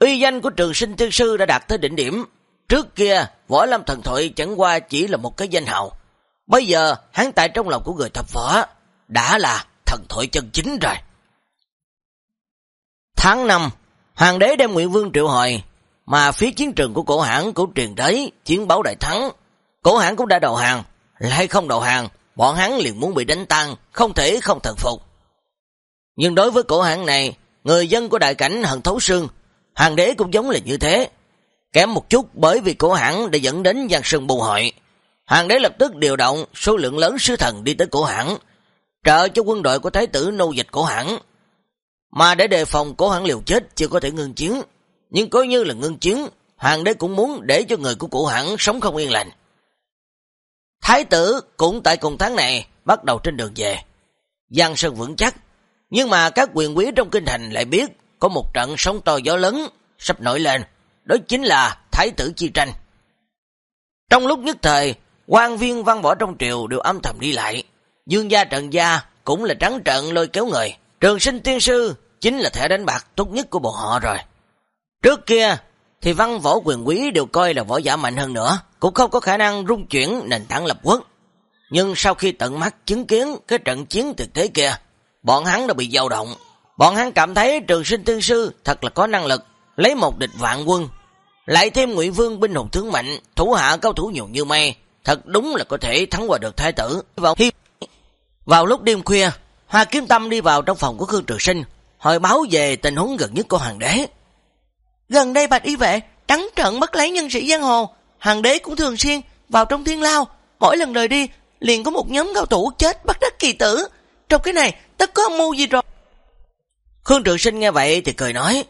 Uy danh của trường sinh thiên sư đã đạt tới đỉnh điểm. Trước kia, võ lâm thần thoại chẳng qua chỉ là một cái danh hào. Bây giờ, hắn tại trong lòng của người thập võ đã là thần thoại chân chính rồi. Tháng 5, Hoàng đế đem Nguyễn Vương triệu hồi, mà phía chiến trường của cổ hãng cũng truyền tới chiến báo đại thắng. Cổ hãng cũng đã đầu hàng, lại không đầu hàng, bọn hắn liền muốn bị đánh tan, không thể không thần phục. Nhưng đối với cổ hãng này, người dân của đại cảnh hận thấu xương, hoàng đế cũng giống là như thế. Kém một chút bởi vì cổ hãng đã dẫn đến giang sơn bù hội. Hoàng đế lập tức điều động số lượng lớn sứ thần đi tới cổ hãng, trợ cho quân đội của thái tử nô dịch cổ hãng. Mà để đề phòng cổ hãng liều chết chưa có thể ngưng chiến, nhưng coi như là ngưng chiến, hoàng đế cũng muốn để cho người của cổ hãng sống không yên lành. Thái tử cũng tại cùng tháng này bắt đầu trên đường về. Giang Sơn vững chắc, nhưng mà các quyền quý trong kinh thành lại biết có một trận sóng to gió lớn sắp nổi lên, đó chính là Thái tử chi tranh. Trong lúc nhất thời, quan viên văn võ trong triều đều âm thầm đi lại. Dương gia trận gia cũng là trắng trận lôi kéo người. Trường sinh tiên sư chính là thẻ đánh bạc tốt nhất của bọn họ rồi. Trước kia thì văn võ quyền quý đều coi là võ giả mạnh hơn nữa, cũng không có khả năng rung chuyển nền tảng lập quốc. Nhưng sau khi tận mắt chứng kiến cái trận chiến thực tế kia, bọn hắn đã bị dao động. Bọn hắn cảm thấy trường sinh tiên sư thật là có năng lực, lấy một địch vạn quân. Lại thêm ngụy Vương binh hùng tướng mạnh, thủ hạ cao thủ nhiều như mây, thật đúng là có thể thắng qua được thái tử. Vào, vào lúc đêm khuya, Hoa Kiếm Tâm đi vào trong phòng của Khương Trường Sinh, hỏi báo về tình huống gần nhất của hoàng đế. Gần đây bạch y vệ trắng trận mất lấy nhân sĩ giang hồ, hoàng đế cũng thường xuyên vào trong thiên lao, mỗi lần rời đi liền có một nhóm cao thủ chết bắt đắc kỳ tử. Trong cái này tất có âm mưu gì rồi. Khương Trường Sinh nghe vậy thì cười nói,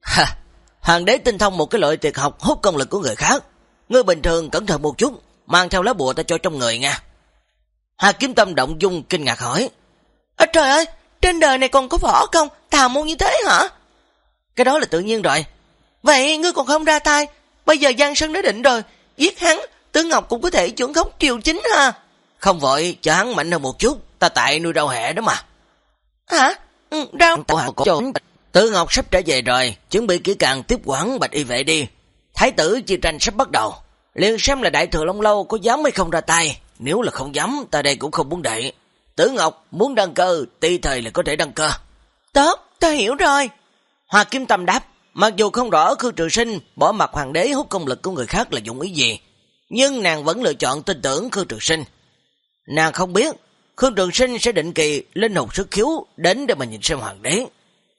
Ha, hoàng đế tinh thông một cái loại tuyệt học hút công lực của người khác. Ngươi bình thường cẩn thận một chút, mang theo lá bùa ta cho trong người nha. Hà Kiếm Tâm động dung kinh ngạc hỏi, Ơ trời ơi, trên đời này còn có võ không? Tà môn như thế hả? Cái đó là tự nhiên rồi. Vậy ngươi còn không ra tay, bây giờ Giang Sơn đã định rồi, giết hắn, Tứ Ngọc cũng có thể chuẩn khống triều chính ha. Không vội, cho hắn mạnh hơn một chút, ta tại nuôi rau hẹ đó mà. Hả? Ừ, rau hẹ Tứ Ngọc sắp trở về rồi, chuẩn bị kỹ càng tiếp quản bạch y vệ đi. Thái tử chi tranh sắp bắt đầu, liền xem là đại thừa Long Lâu có dám hay không ra tay. Nếu là không dám, ta đây cũng không muốn đợi. Tử Ngọc muốn đăng cơ, ti thời là có thể đăng cơ. Tốt, ta hiểu rồi. Hoa Kim Tâm đáp, mặc dù không rõ Khương Trường Sinh bỏ mặt hoàng đế hút công lực của người khác là dụng ý gì, nhưng nàng vẫn lựa chọn tin tưởng Khương Trường Sinh. Nàng không biết Khương Trường Sinh sẽ định kỳ linh hồn sức khiếu đến để mà nhìn xem hoàng đế.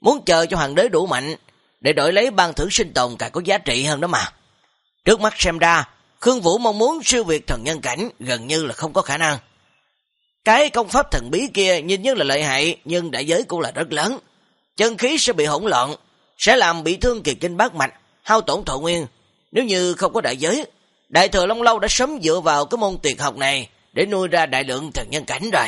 Muốn chờ cho hoàng đế đủ mạnh để đổi lấy ban thưởng sinh tồn càng có giá trị hơn đó mà. Trước mắt xem ra, Khương Vũ mong muốn siêu việt thần nhân cảnh gần như là không có khả năng. Cái công pháp thần bí kia nhìn như là lợi hại nhưng đại giới cũng là rất lớn. Chân khí sẽ bị hỗn loạn, sẽ làm bị thương kỳ kinh bát mạch, hao tổn thọ nguyên. Nếu như không có đại giới, Đại thừa Long Lâu đã sớm dựa vào cái môn tuyệt học này để nuôi ra đại lượng thần nhân cảnh rồi.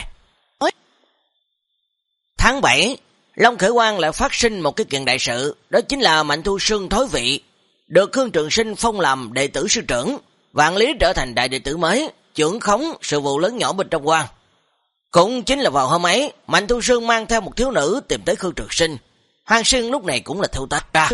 Tháng 7, Long Khởi Quang lại phát sinh một cái kiện đại sự, đó chính là Mạnh Thu Sương thối vị, được Khương Trường Sinh phong làm đệ tử sư trưởng, vạn lý trở thành đại đệ tử mới, trưởng khống sự vụ lớn nhỏ bên trong quan. Cũng chính là vào hôm ấy, Mạnh Thu Sương mang theo một thiếu nữ tìm tới Khương Trường Sinh. Hoàng Sương lúc này cũng là theo tác ra.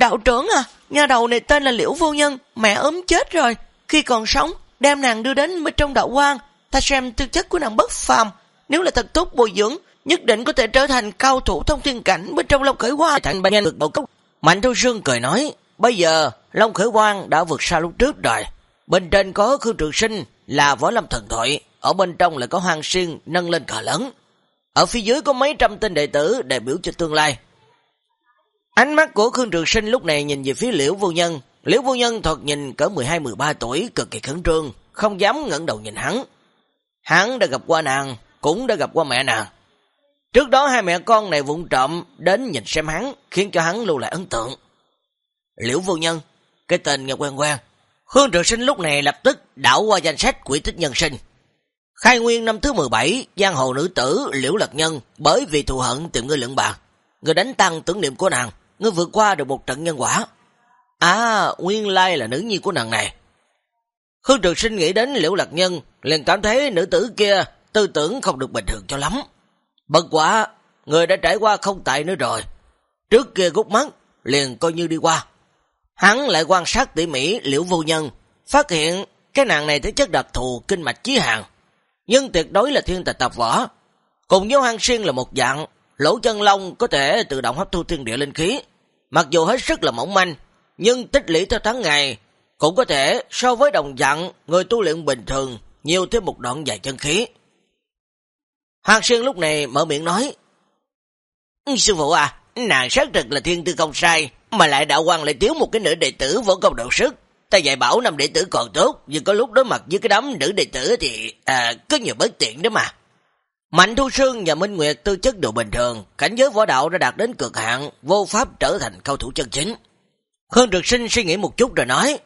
Đạo trưởng à, nhà đầu này tên là Liễu Vô Nhân, mẹ ốm chết rồi. Khi còn sống, đem nàng đưa đến bên trong đạo quan, ta xem tư chất của nàng bất phàm. Nếu là thật tốt bồi dưỡng, nhất định có thể trở thành cao thủ thông thiên cảnh bên trong Long Khởi Hoa. Thành bệnh được bầu cốc. Mạnh Thu Sương cười nói, bây giờ Long Khởi Quang đã vượt xa lúc trước rồi. Bên trên có Khương Trường Sinh là võ lâm thần thoại, ở bên trong lại có Hoàng Xuyên nâng lên cờ lớn. Ở phía dưới có mấy trăm tên đệ tử đại biểu cho tương lai. Ánh mắt của Khương Trường Sinh lúc này nhìn về phía Liễu Vô Nhân. Liễu Vô Nhân thuật nhìn cỡ 12-13 tuổi, cực kỳ khẩn trương, không dám ngẩng đầu nhìn hắn. Hắn đã gặp qua nàng, cũng đã gặp qua mẹ nàng. Trước đó hai mẹ con này vụng trộm đến nhìn xem hắn, khiến cho hắn lưu lại ấn tượng. Liễu Vô Nhân, cái tên nghe quen quen. hương Trường Sinh lúc này lập tức đảo qua danh sách quỷ tích nhân sinh. Khai nguyên năm thứ 17, giang hồ nữ tử Liễu Lật Nhân bởi vì thù hận tìm người lượng bạc. Người đánh tăng tưởng niệm của nàng, người vượt qua được một trận nhân quả. À, nguyên lai là nữ nhi của nàng này. hương Trường Sinh nghĩ đến Liễu lật Nhân, liền cảm thấy nữ tử kia tư tưởng không được bình thường cho lắm. Bất quả, người đã trải qua không tại nữa rồi. Trước kia gút mắt, liền coi như đi qua. Hắn lại quan sát tỉ mỉ Liễu Vô Nhân, phát hiện cái nàng này thể chất đặc thù kinh mạch chí hàng. Nhưng tuyệt đối là thiên tài tập võ. Cùng nhau hăng Xuyên là một dạng, lỗ chân lông có thể tự động hấp thu thiên địa linh khí. Mặc dù hết sức là mỏng manh, nhưng tích lũy theo tháng ngày cũng có thể so với đồng dạng người tu luyện bình thường nhiều thêm một đoạn dài chân khí. Hoàng Sơn lúc này mở miệng nói, Sư phụ à, nàng xác thực là thiên tư Công sai, mà lại đạo quan lại thiếu một cái nữ đệ tử võ công đầu sức. Ta dạy bảo năm đệ tử còn tốt, nhưng có lúc đối mặt với cái đám nữ đệ tử thì à, có nhiều bất tiện đó mà. Mạnh Thu Sương và Minh Nguyệt tư chất độ bình thường, cảnh giới võ đạo đã đạt đến cực hạn, vô pháp trở thành cao thủ chân chính. Khương Trực Sinh suy nghĩ một chút rồi nói,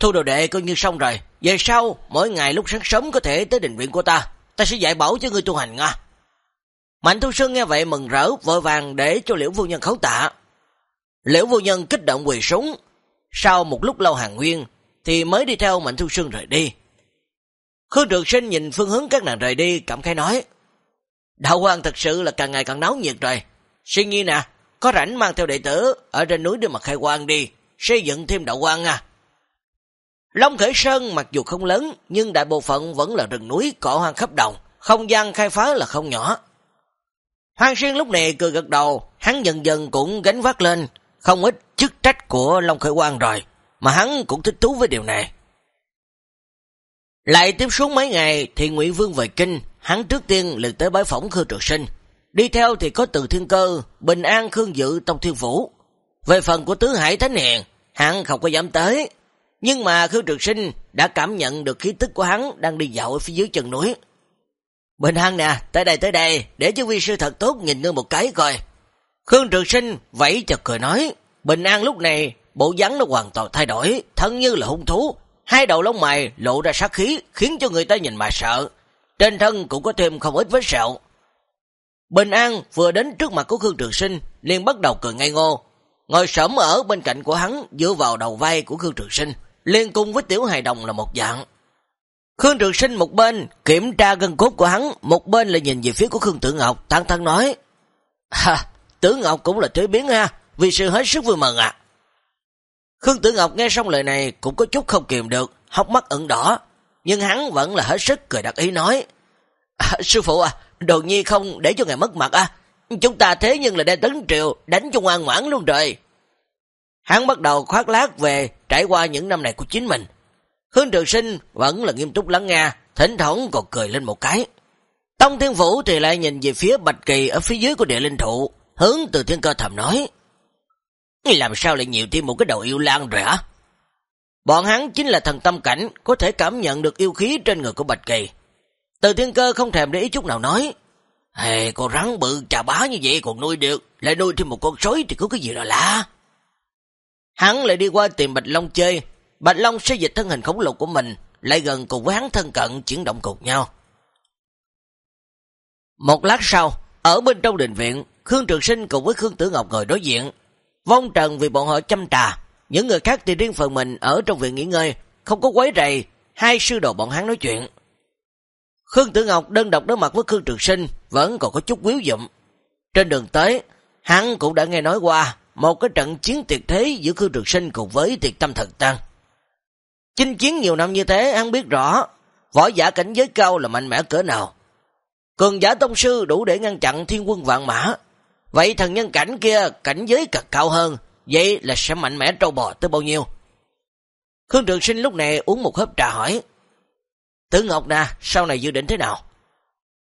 Thu đồ đệ coi như xong rồi, về sau, mỗi ngày lúc sáng sớm có thể tới đình viện của ta, ta sẽ dạy bảo cho ngươi tu hành nha. Mạnh Thu sơn nghe vậy mừng rỡ, vội vàng để cho Liễu Vô Nhân khấu tạ. Liễu Vô Nhân kích động quỳ súng, sau một lúc lâu hàng nguyên, thì mới đi theo Mạnh Thu sơn rời đi. Khương Trường Sinh nhìn phương hướng các nàng rời đi, cảm khai nói, Đạo quan thật sự là càng ngày càng náo nhiệt rồi. Suy nghĩ nè, có rảnh mang theo đệ tử ở trên núi để mà khai quan đi, xây dựng thêm đạo quan à. Long Khởi Sơn mặc dù không lớn, nhưng đại bộ phận vẫn là rừng núi cỏ hoang khắp đồng, không gian khai phá là không nhỏ. Hoàng Xuyên lúc này cười gật đầu, hắn dần dần cũng gánh vác lên, không ít chức trách của Long Khởi Quang rồi, mà hắn cũng thích thú với điều này. Lại tiếp xuống mấy ngày thì Ngụy Vương về kinh, hắn trước tiên liền tới bái phỏng Khương Trường Sinh. Đi theo thì có Từ Thiên Cơ, Bình An Khương Dự Tông Thiên Vũ. Về phần của Tứ Hải Thánh Hiền, hắn không có dám tới. Nhưng mà Khương Trường Sinh đã cảm nhận được khí tức của hắn đang đi dạo ở phía dưới chân núi. Bình An nè, tới đây tới đây, để cho vi sư thật tốt nhìn ngươi một cái coi. Khương Trường Sinh vẫy chật cười nói, Bình An lúc này bộ dáng nó hoàn toàn thay đổi, thân như là hung thú, hai đầu lông mày lộ ra sát khí, khiến cho người ta nhìn mà sợ. Trên thân cũng có thêm không ít vết sẹo. Bình An vừa đến trước mặt của Khương Trường Sinh, liền bắt đầu cười ngây ngô. ngồi sẫm ở bên cạnh của hắn, dựa vào đầu vai của Khương Trường Sinh, liên cung với tiểu hài đồng là một dạng. Khương Trường Sinh một bên kiểm tra gân cốt của hắn, một bên là nhìn về phía của Khương Tử Ngọc, thẳng thắn nói: "Ha, Tử Ngọc cũng là chế biến ha, vì sự hết sức vui mừng ạ." Khương Tử Ngọc nghe xong lời này cũng có chút không kiềm được, hốc mắt ửng đỏ, nhưng hắn vẫn là hết sức cười đặc ý nói: à, "Sư phụ à, đồ nhi không để cho ngài mất mặt à, chúng ta thế nhưng là đang tấn triều, đánh cho ngoan ngoãn luôn rồi." Hắn bắt đầu khoác lác về trải qua những năm này của chính mình. Hương Trường Sinh vẫn là nghiêm túc lắng nghe, thỉnh thoảng còn cười lên một cái. Tông Thiên Vũ thì lại nhìn về phía Bạch Kỳ ở phía dưới của địa linh thụ, hướng từ thiên cơ thầm nói. Làm sao lại nhiều thêm một cái đầu yêu lan rồi hả? Bọn hắn chính là thần tâm cảnh, có thể cảm nhận được yêu khí trên người của Bạch Kỳ. Từ thiên cơ không thèm để ý chút nào nói. Hề, con rắn bự trà bá như vậy còn nuôi được, lại nuôi thêm một con sói thì có cái gì là lạ. Hắn lại đi qua tìm Bạch Long chơi, Bạch Long sẽ dịch thân hình khổng lồ của mình, lại gần cùng với hắn thân cận chuyển động cùng nhau. Một lát sau, ở bên trong đình viện, Khương Trường Sinh cùng với Khương Tử Ngọc ngồi đối diện. Vong Trần vì bọn họ chăm trà, những người khác thì riêng phần mình ở trong viện nghỉ ngơi, không có quấy rầy, hai sư đồ bọn hắn nói chuyện. Khương Tử Ngọc đơn độc đối mặt với Khương Trường Sinh, vẫn còn có chút quyếu dụng. Trên đường tới, hắn cũng đã nghe nói qua một cái trận chiến tuyệt thế giữa Khương Trường Sinh cùng với tuyệt tâm thần tăng. Chinh chiến nhiều năm như thế, hắn biết rõ, võ giả cảnh giới cao là mạnh mẽ cỡ nào. Cường giả tông sư đủ để ngăn chặn thiên quân vạn mã. Vậy thần nhân cảnh kia cảnh giới càng cao hơn, vậy là sẽ mạnh mẽ trâu bò tới bao nhiêu? Khương Trường Sinh lúc này uống một hớp trà hỏi. Tử Ngọc nè, sau này dự định thế nào?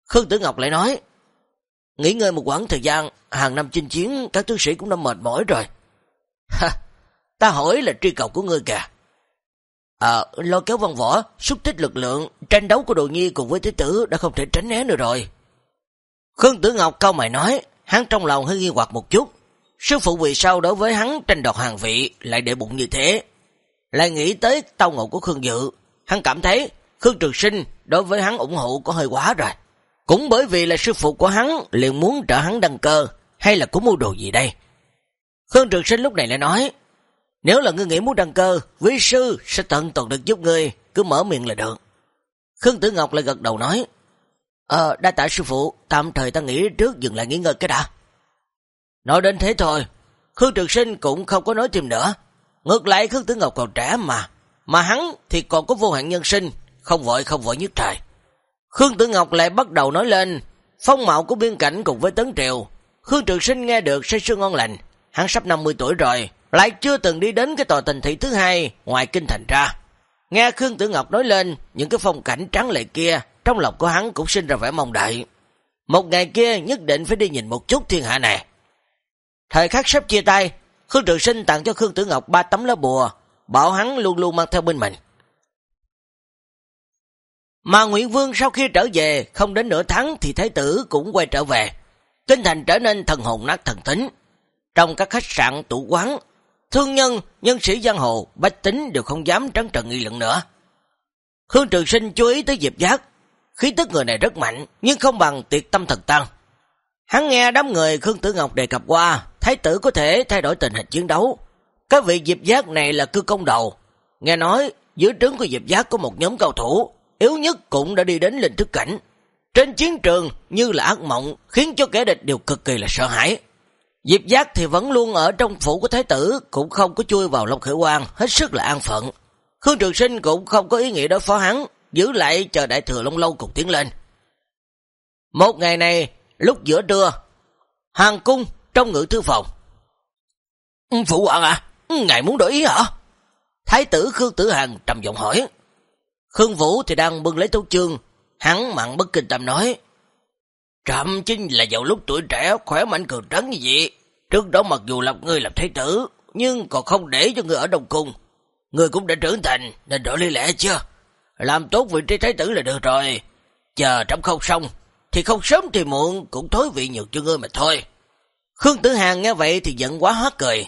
Khương Tử Ngọc lại nói, nghỉ ngơi một quãng thời gian, hàng năm chinh chiến, các tướng sĩ cũng đã mệt mỏi rồi. Ha, ta hỏi là truy cầu của ngươi kìa. À, lo kéo văn võ, xúc tích lực lượng, tranh đấu của đồ nhi cùng với thế tử đã không thể tránh né nữa rồi. Khương Tử Ngọc cao mày nói, hắn trong lòng hơi nghi hoặc một chút. Sư phụ vì sao đối với hắn tranh đoạt hàng vị lại để bụng như thế? Lại nghĩ tới tao ngộ của Khương Dự, hắn cảm thấy Khương Trường Sinh đối với hắn ủng hộ có hơi quá rồi. Cũng bởi vì là sư phụ của hắn liền muốn trợ hắn đăng cơ, hay là có mưu đồ gì đây? Khương Trường Sinh lúc này lại nói, nếu là ngươi nghĩ muốn đăng cơ, quý sư sẽ tận toàn được giúp ngươi, cứ mở miệng là được. Khương Tử Ngọc lại gật đầu nói, Ờ, đa tạ sư phụ, tạm thời ta nghĩ trước dừng lại nghỉ ngơi cái đã. Nói đến thế thôi, Khương Trường Sinh cũng không có nói thêm nữa. Ngược lại Khương Tử Ngọc còn trẻ mà, mà hắn thì còn có vô hạn nhân sinh, không vội không vội nhất trời. Khương Tử Ngọc lại bắt đầu nói lên, phong mạo của biên cảnh cùng với Tấn Triều. Khương Trường Sinh nghe được say sưa ngon lành, hắn sắp 50 tuổi rồi, lại chưa từng đi đến cái tòa tình thị thứ hai ngoài kinh thành ra. Nghe Khương Tử Ngọc nói lên những cái phong cảnh trắng lệ kia, trong lòng của hắn cũng sinh ra vẻ mong đợi. Một ngày kia nhất định phải đi nhìn một chút thiên hạ này. Thời khắc sắp chia tay, Khương Trường Sinh tặng cho Khương Tử Ngọc ba tấm lá bùa, bảo hắn luôn luôn mang theo bên mình. Mà Nguyễn Vương sau khi trở về, không đến nửa tháng thì Thái tử cũng quay trở về. Kinh thành trở nên thần hồn nát thần tính. Trong các khách sạn, tủ quán, thương nhân, nhân sĩ giang hồ, bách tính đều không dám trắng trần nghị luận nữa. Khương Trường Sinh chú ý tới Diệp Giác, khí tức người này rất mạnh, nhưng không bằng tiệt tâm thần tăng. Hắn nghe đám người Khương Tử Ngọc đề cập qua, thái tử có thể thay đổi tình hình chiến đấu. các vị Diệp Giác này là cư công đầu. Nghe nói, dưới trướng của Diệp Giác có một nhóm cao thủ, yếu nhất cũng đã đi đến linh thức cảnh. Trên chiến trường như là ác mộng, khiến cho kẻ địch đều cực kỳ là sợ hãi. Diệp Giác thì vẫn luôn ở trong phủ của Thái tử, cũng không có chui vào Long Khởi Quang, hết sức là an phận. Khương Trường Sinh cũng không có ý nghĩa đối phó hắn, giữ lại chờ đại thừa Long Lâu cùng tiến lên. Một ngày này, lúc giữa trưa, hàng cung trong ngự thư phòng. Phụ hoàng à, ngài muốn đổi ý hả? Thái tử Khương Tử Hàng trầm giọng hỏi. Khương Vũ thì đang bưng lấy tấu chương, hắn mặn bất kinh tâm nói. Trạm chính là vào lúc tuổi trẻ khỏe mạnh cường trắng như vậy. Trước đó mặc dù lập ngươi làm thái tử, nhưng còn không để cho ngươi ở Đông Cung. Ngươi cũng đã trưởng thành, nên đổi lý lẽ chưa? Làm tốt vị trí thái tử là được rồi. Chờ trẫm không xong, thì không sớm thì muộn cũng thối vị nhược cho ngươi mà thôi. Khương Tử Hàng nghe vậy thì giận quá hóa cười.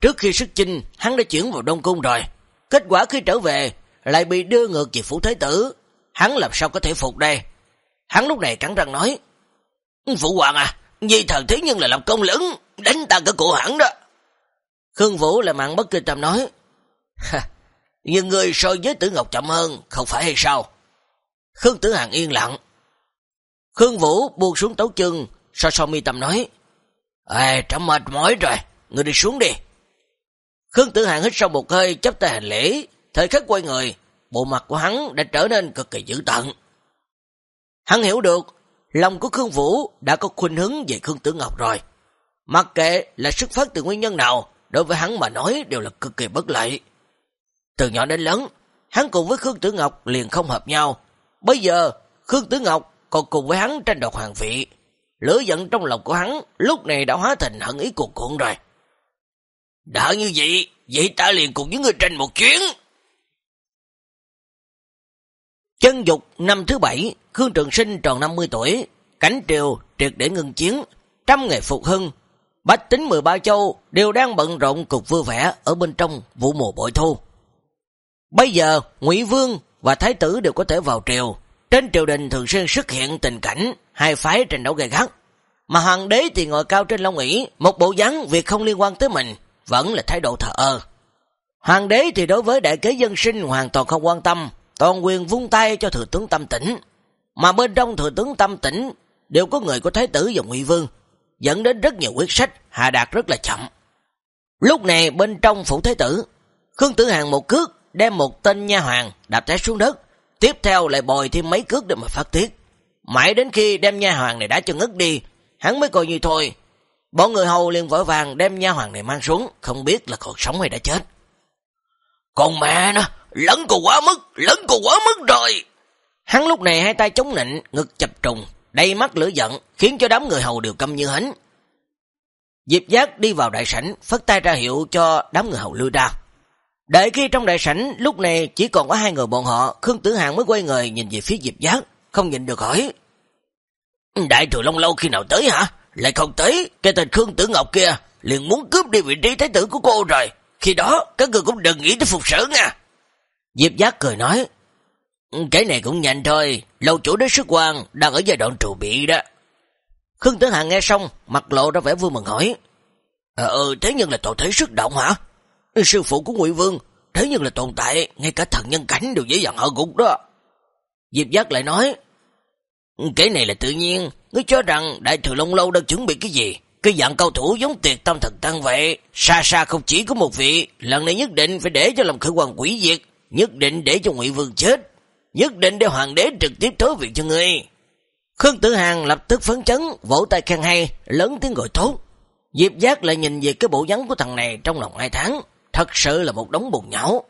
Trước khi sức chinh, hắn đã chuyển vào Đông Cung rồi. Kết quả khi trở về, lại bị đưa ngược về phủ thái tử. Hắn làm sao có thể phục đây? Hắn lúc này cắn răng nói, Phụ hoàng à, vì thần thế nhưng là làm công lớn, đánh ta cả cổ hẳn đó. Khương Vũ là mạng bất kinh tâm nói, nhưng người so với tử ngọc chậm hơn, không phải hay sao? Khương Tử Hàng yên lặng. Khương Vũ buông xuống tấu chân, so so mi tâm nói, Ê, trầm mệt mỏi rồi, người đi xuống đi. Khương Tử Hàng hít sâu một hơi, chấp tay hành lễ, thời khắc quay người, bộ mặt của hắn đã trở nên cực kỳ dữ tận. Hắn hiểu được, lòng của Khương Vũ đã có khuynh hướng về Khương Tử Ngọc rồi. Mặc kệ là xuất phát từ nguyên nhân nào, đối với hắn mà nói đều là cực kỳ bất lợi. Từ nhỏ đến lớn, hắn cùng với Khương Tử Ngọc liền không hợp nhau. Bây giờ, Khương Tử Ngọc còn cùng với hắn tranh đoạt hoàng vị. Lửa giận trong lòng của hắn lúc này đã hóa thành hận ý cuộn cuộn rồi. Đã như vậy, vậy ta liền cùng với người tranh một chuyến. Chân dục năm thứ bảy, Khương Trường Sinh tròn 50 tuổi, cảnh triều triệt để ngừng chiến, trăm ngày phục hưng. Bách tính 13 châu đều đang bận rộn cục vui vẻ ở bên trong vụ mùa bội thu. Bây giờ, Ngụy Vương và Thái tử đều có thể vào triều. Trên triều đình thường xuyên xuất hiện tình cảnh hai phái tranh đấu gay gắt. Mà hoàng đế thì ngồi cao trên long ỷ một bộ dáng việc không liên quan tới mình, vẫn là thái độ thờ ơ. Hoàng đế thì đối với đại kế dân sinh hoàn toàn không quan tâm, toàn quyền vung tay cho thừa tướng tâm tỉnh. Mà bên trong thừa tướng tâm tỉnh đều có người của thái tử và ngụy vương, dẫn đến rất nhiều quyết sách, hạ đạt rất là chậm. Lúc này bên trong phủ thái tử, Khương Tử Hàng một cước đem một tên nha hoàng đạp té xuống đất, tiếp theo lại bồi thêm mấy cước để mà phát tiết. Mãi đến khi đem nha hoàng này đã cho ngất đi, hắn mới coi như thôi. Bọn người hầu liền vội vàng đem nha hoàng này mang xuống, không biết là còn sống hay đã chết. Còn mẹ nó, lẫn cô quá mức, lẫn cô quá mức rồi. Hắn lúc này hai tay chống nịnh, ngực chập trùng, đầy mắt lửa giận, khiến cho đám người hầu đều câm như hến. Diệp giác đi vào đại sảnh, phất tay ra hiệu cho đám người hầu lưu ra. Đợi khi trong đại sảnh, lúc này chỉ còn có hai người bọn họ, Khương Tử Hàng mới quay người nhìn về phía Diệp giác, không nhìn được hỏi. Đại thừa Long Lâu khi nào tới hả? Lại không tới, cái tên Khương Tử Ngọc kia liền muốn cướp đi vị trí thái tử của cô rồi. Khi đó, các người cũng đừng nghĩ tới phục sở nha. Diệp giác cười nói, cái này cũng nhanh thôi, lâu chủ đế sức quan đang ở giai đoạn trù bị đó. Khương Tử Hàng nghe xong, mặt lộ ra vẻ vui mừng hỏi, Ờ, ừ, thế nhưng là tổ thể sức động hả? Sư phụ của Ngụy Vương, thế nhưng là tồn tại, ngay cả thần nhân cảnh đều dễ dàng ở gục đó. Diệp giác lại nói, cái này là tự nhiên, ngươi cho rằng đại thừa Long Lâu đang chuẩn bị cái gì? Cái dạng cao thủ giống tiệt tâm thần tăng vậy, xa xa không chỉ có một vị, lần này nhất định phải để cho làm khởi hoàng quỷ diệt, nhất định để cho Ngụy Vương chết, nhất định để hoàng đế trực tiếp thối việc cho ngươi. Khương Tử Hàng lập tức phấn chấn, vỗ tay khen hay, lớn tiếng gọi tốt. Diệp Giác lại nhìn về cái bộ dáng của thằng này trong lòng hai tháng, thật sự là một đống bùn nhão.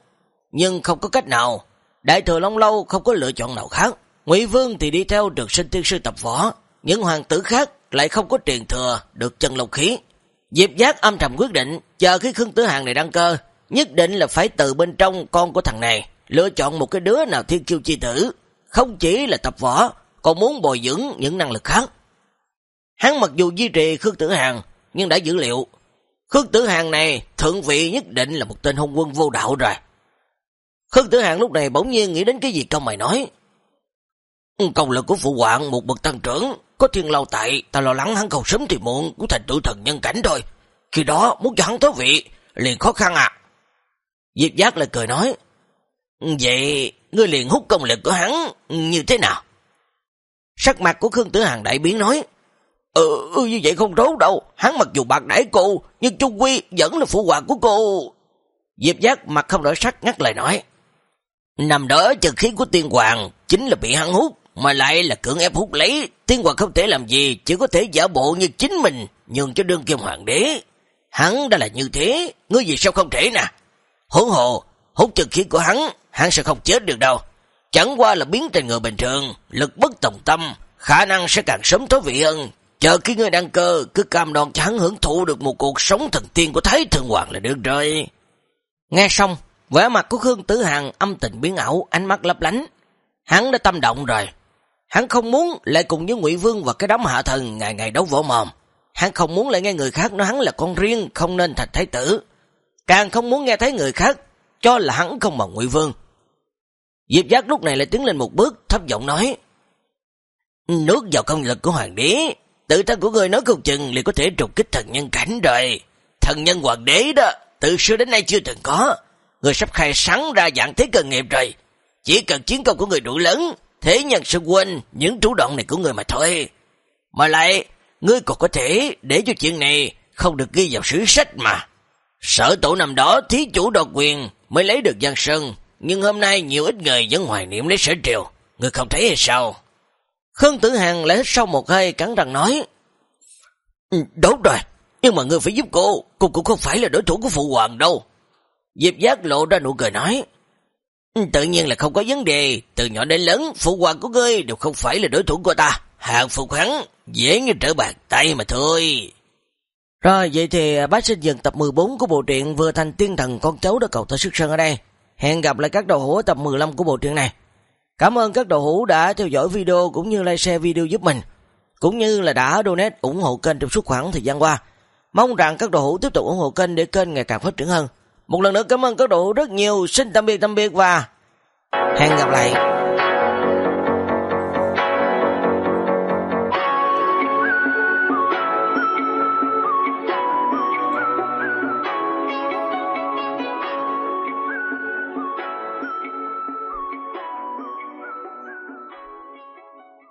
Nhưng không có cách nào, Đại thừa Long Lâu không có lựa chọn nào khác. Ngụy Vương thì đi theo được sinh tiên sư tập võ, những hoàng tử khác lại không có truyền thừa được chân lộc khí. Diệp Giác âm trầm quyết định, chờ khi Khương Tử Hàng này đăng cơ, nhất định là phải từ bên trong con của thằng này, lựa chọn một cái đứa nào thiên kiêu chi tử, không chỉ là tập võ, còn muốn bồi dưỡng những năng lực khác. Hắn mặc dù duy trì Khương Tử Hàng, nhưng đã dữ liệu, Khương Tử Hàng này thượng vị nhất định là một tên hung quân vô đạo rồi. Khương Tử Hàng lúc này bỗng nhiên nghĩ đến cái gì câu mày nói. Công lực của phụ hoàng một bậc tăng trưởng, có thiên lâu tại, ta lo lắng hắn cầu sớm thì muộn của thành tựu thần nhân cảnh rồi Khi đó muốn cho hắn tới vị, liền khó khăn à. Diệp giác lại cười nói, Vậy, ngươi liền hút công lực của hắn như thế nào? Sắc mặt của Khương Tử Hằng đại biến nói, Ừ, ừ như vậy không tốt đâu, hắn mặc dù bạc đãi cô, nhưng Trung Quy vẫn là phụ hoàng của cô. Diệp giác mặt không đổi sắc ngắt lời nói, Nằm đó chân khí của tiên hoàng chính là bị hắn hút, mà lại là cưỡng ép hút lấy. Tiên hoàng không thể làm gì, chỉ có thể giả bộ như chính mình, nhường cho đương kim hoàng đế. Hắn đã là như thế, ngươi gì sao không thể nè. Hỗn hồ, hút chân khí của hắn, hắn sẽ không chết được đâu. Chẳng qua là biến thành người bình thường, lực bất tổng tâm, khả năng sẽ càng sớm tối vị hơn. Chờ khi người đăng cơ, cứ cam đoan cho hắn hưởng thụ được một cuộc sống thần tiên của Thái Thượng Hoàng là được rồi. Nghe xong, vẻ mặt của Khương Tử Hằng âm tình biến ảo, ánh mắt lấp lánh. Hắn đã tâm động rồi. Hắn không muốn lại cùng với Ngụy Vương và cái đám hạ thần ngày ngày đấu võ mồm. Hắn không muốn lại nghe người khác nói hắn là con riêng, không nên thành thái tử. Càng không muốn nghe thấy người khác cho là hắn không bằng Ngụy Vương. Diệp Giác lúc này lại tiến lên một bước, thấp giọng nói: "Nước vào công lực của hoàng đế, tự thân của người nói không chừng liền có thể trục kích thần nhân cảnh rồi. Thần nhân hoàng đế đó, từ xưa đến nay chưa từng có. Người sắp khai sáng ra dạng thế cần nghiệp rồi. Chỉ cần chiến công của người đủ lớn, thế nhân sẽ quên những chủ đoạn này của người mà thôi. Mà lại, ngươi còn có thể để cho chuyện này không được ghi vào sử sách mà. Sở tổ nằm đó thí chủ độc quyền mới lấy được Giang Sơn, nhưng hôm nay nhiều ít người vẫn hoài niệm lấy sở triều. người không thấy hay sao? Khương Tử Hàng lấy sau một hơi cắn răng nói. Ừ, đúng rồi, nhưng mà ngươi phải giúp cô, cô cũng không phải là đối thủ của phụ hoàng đâu. Diệp giác lộ ra nụ cười nói. Ừ, tự nhiên là không có vấn đề, từ nhỏ đến lớn, phụ hoàng của ngươi đều không phải là đối thủ của ta. Hàng phục hắn, dễ như trở bàn tay mà thôi. Rồi, vậy thì à, bác sinh dừng tập 14 của bộ truyện vừa thành tiên thần con cháu đã cầu tới sức sơn ở đây. Hẹn gặp lại các đầu hữu tập 15 của bộ truyện này. Cảm ơn các đầu hữu đã theo dõi video cũng như like share video giúp mình. Cũng như là đã donate ủng hộ kênh trong suốt khoảng thời gian qua. Mong rằng các đầu hữu tiếp tục ủng hộ kênh để kênh ngày càng phát triển hơn. Một lần nữa cảm ơn các đầu hữu rất nhiều. Xin tạm biệt tạm biệt và hẹn gặp lại.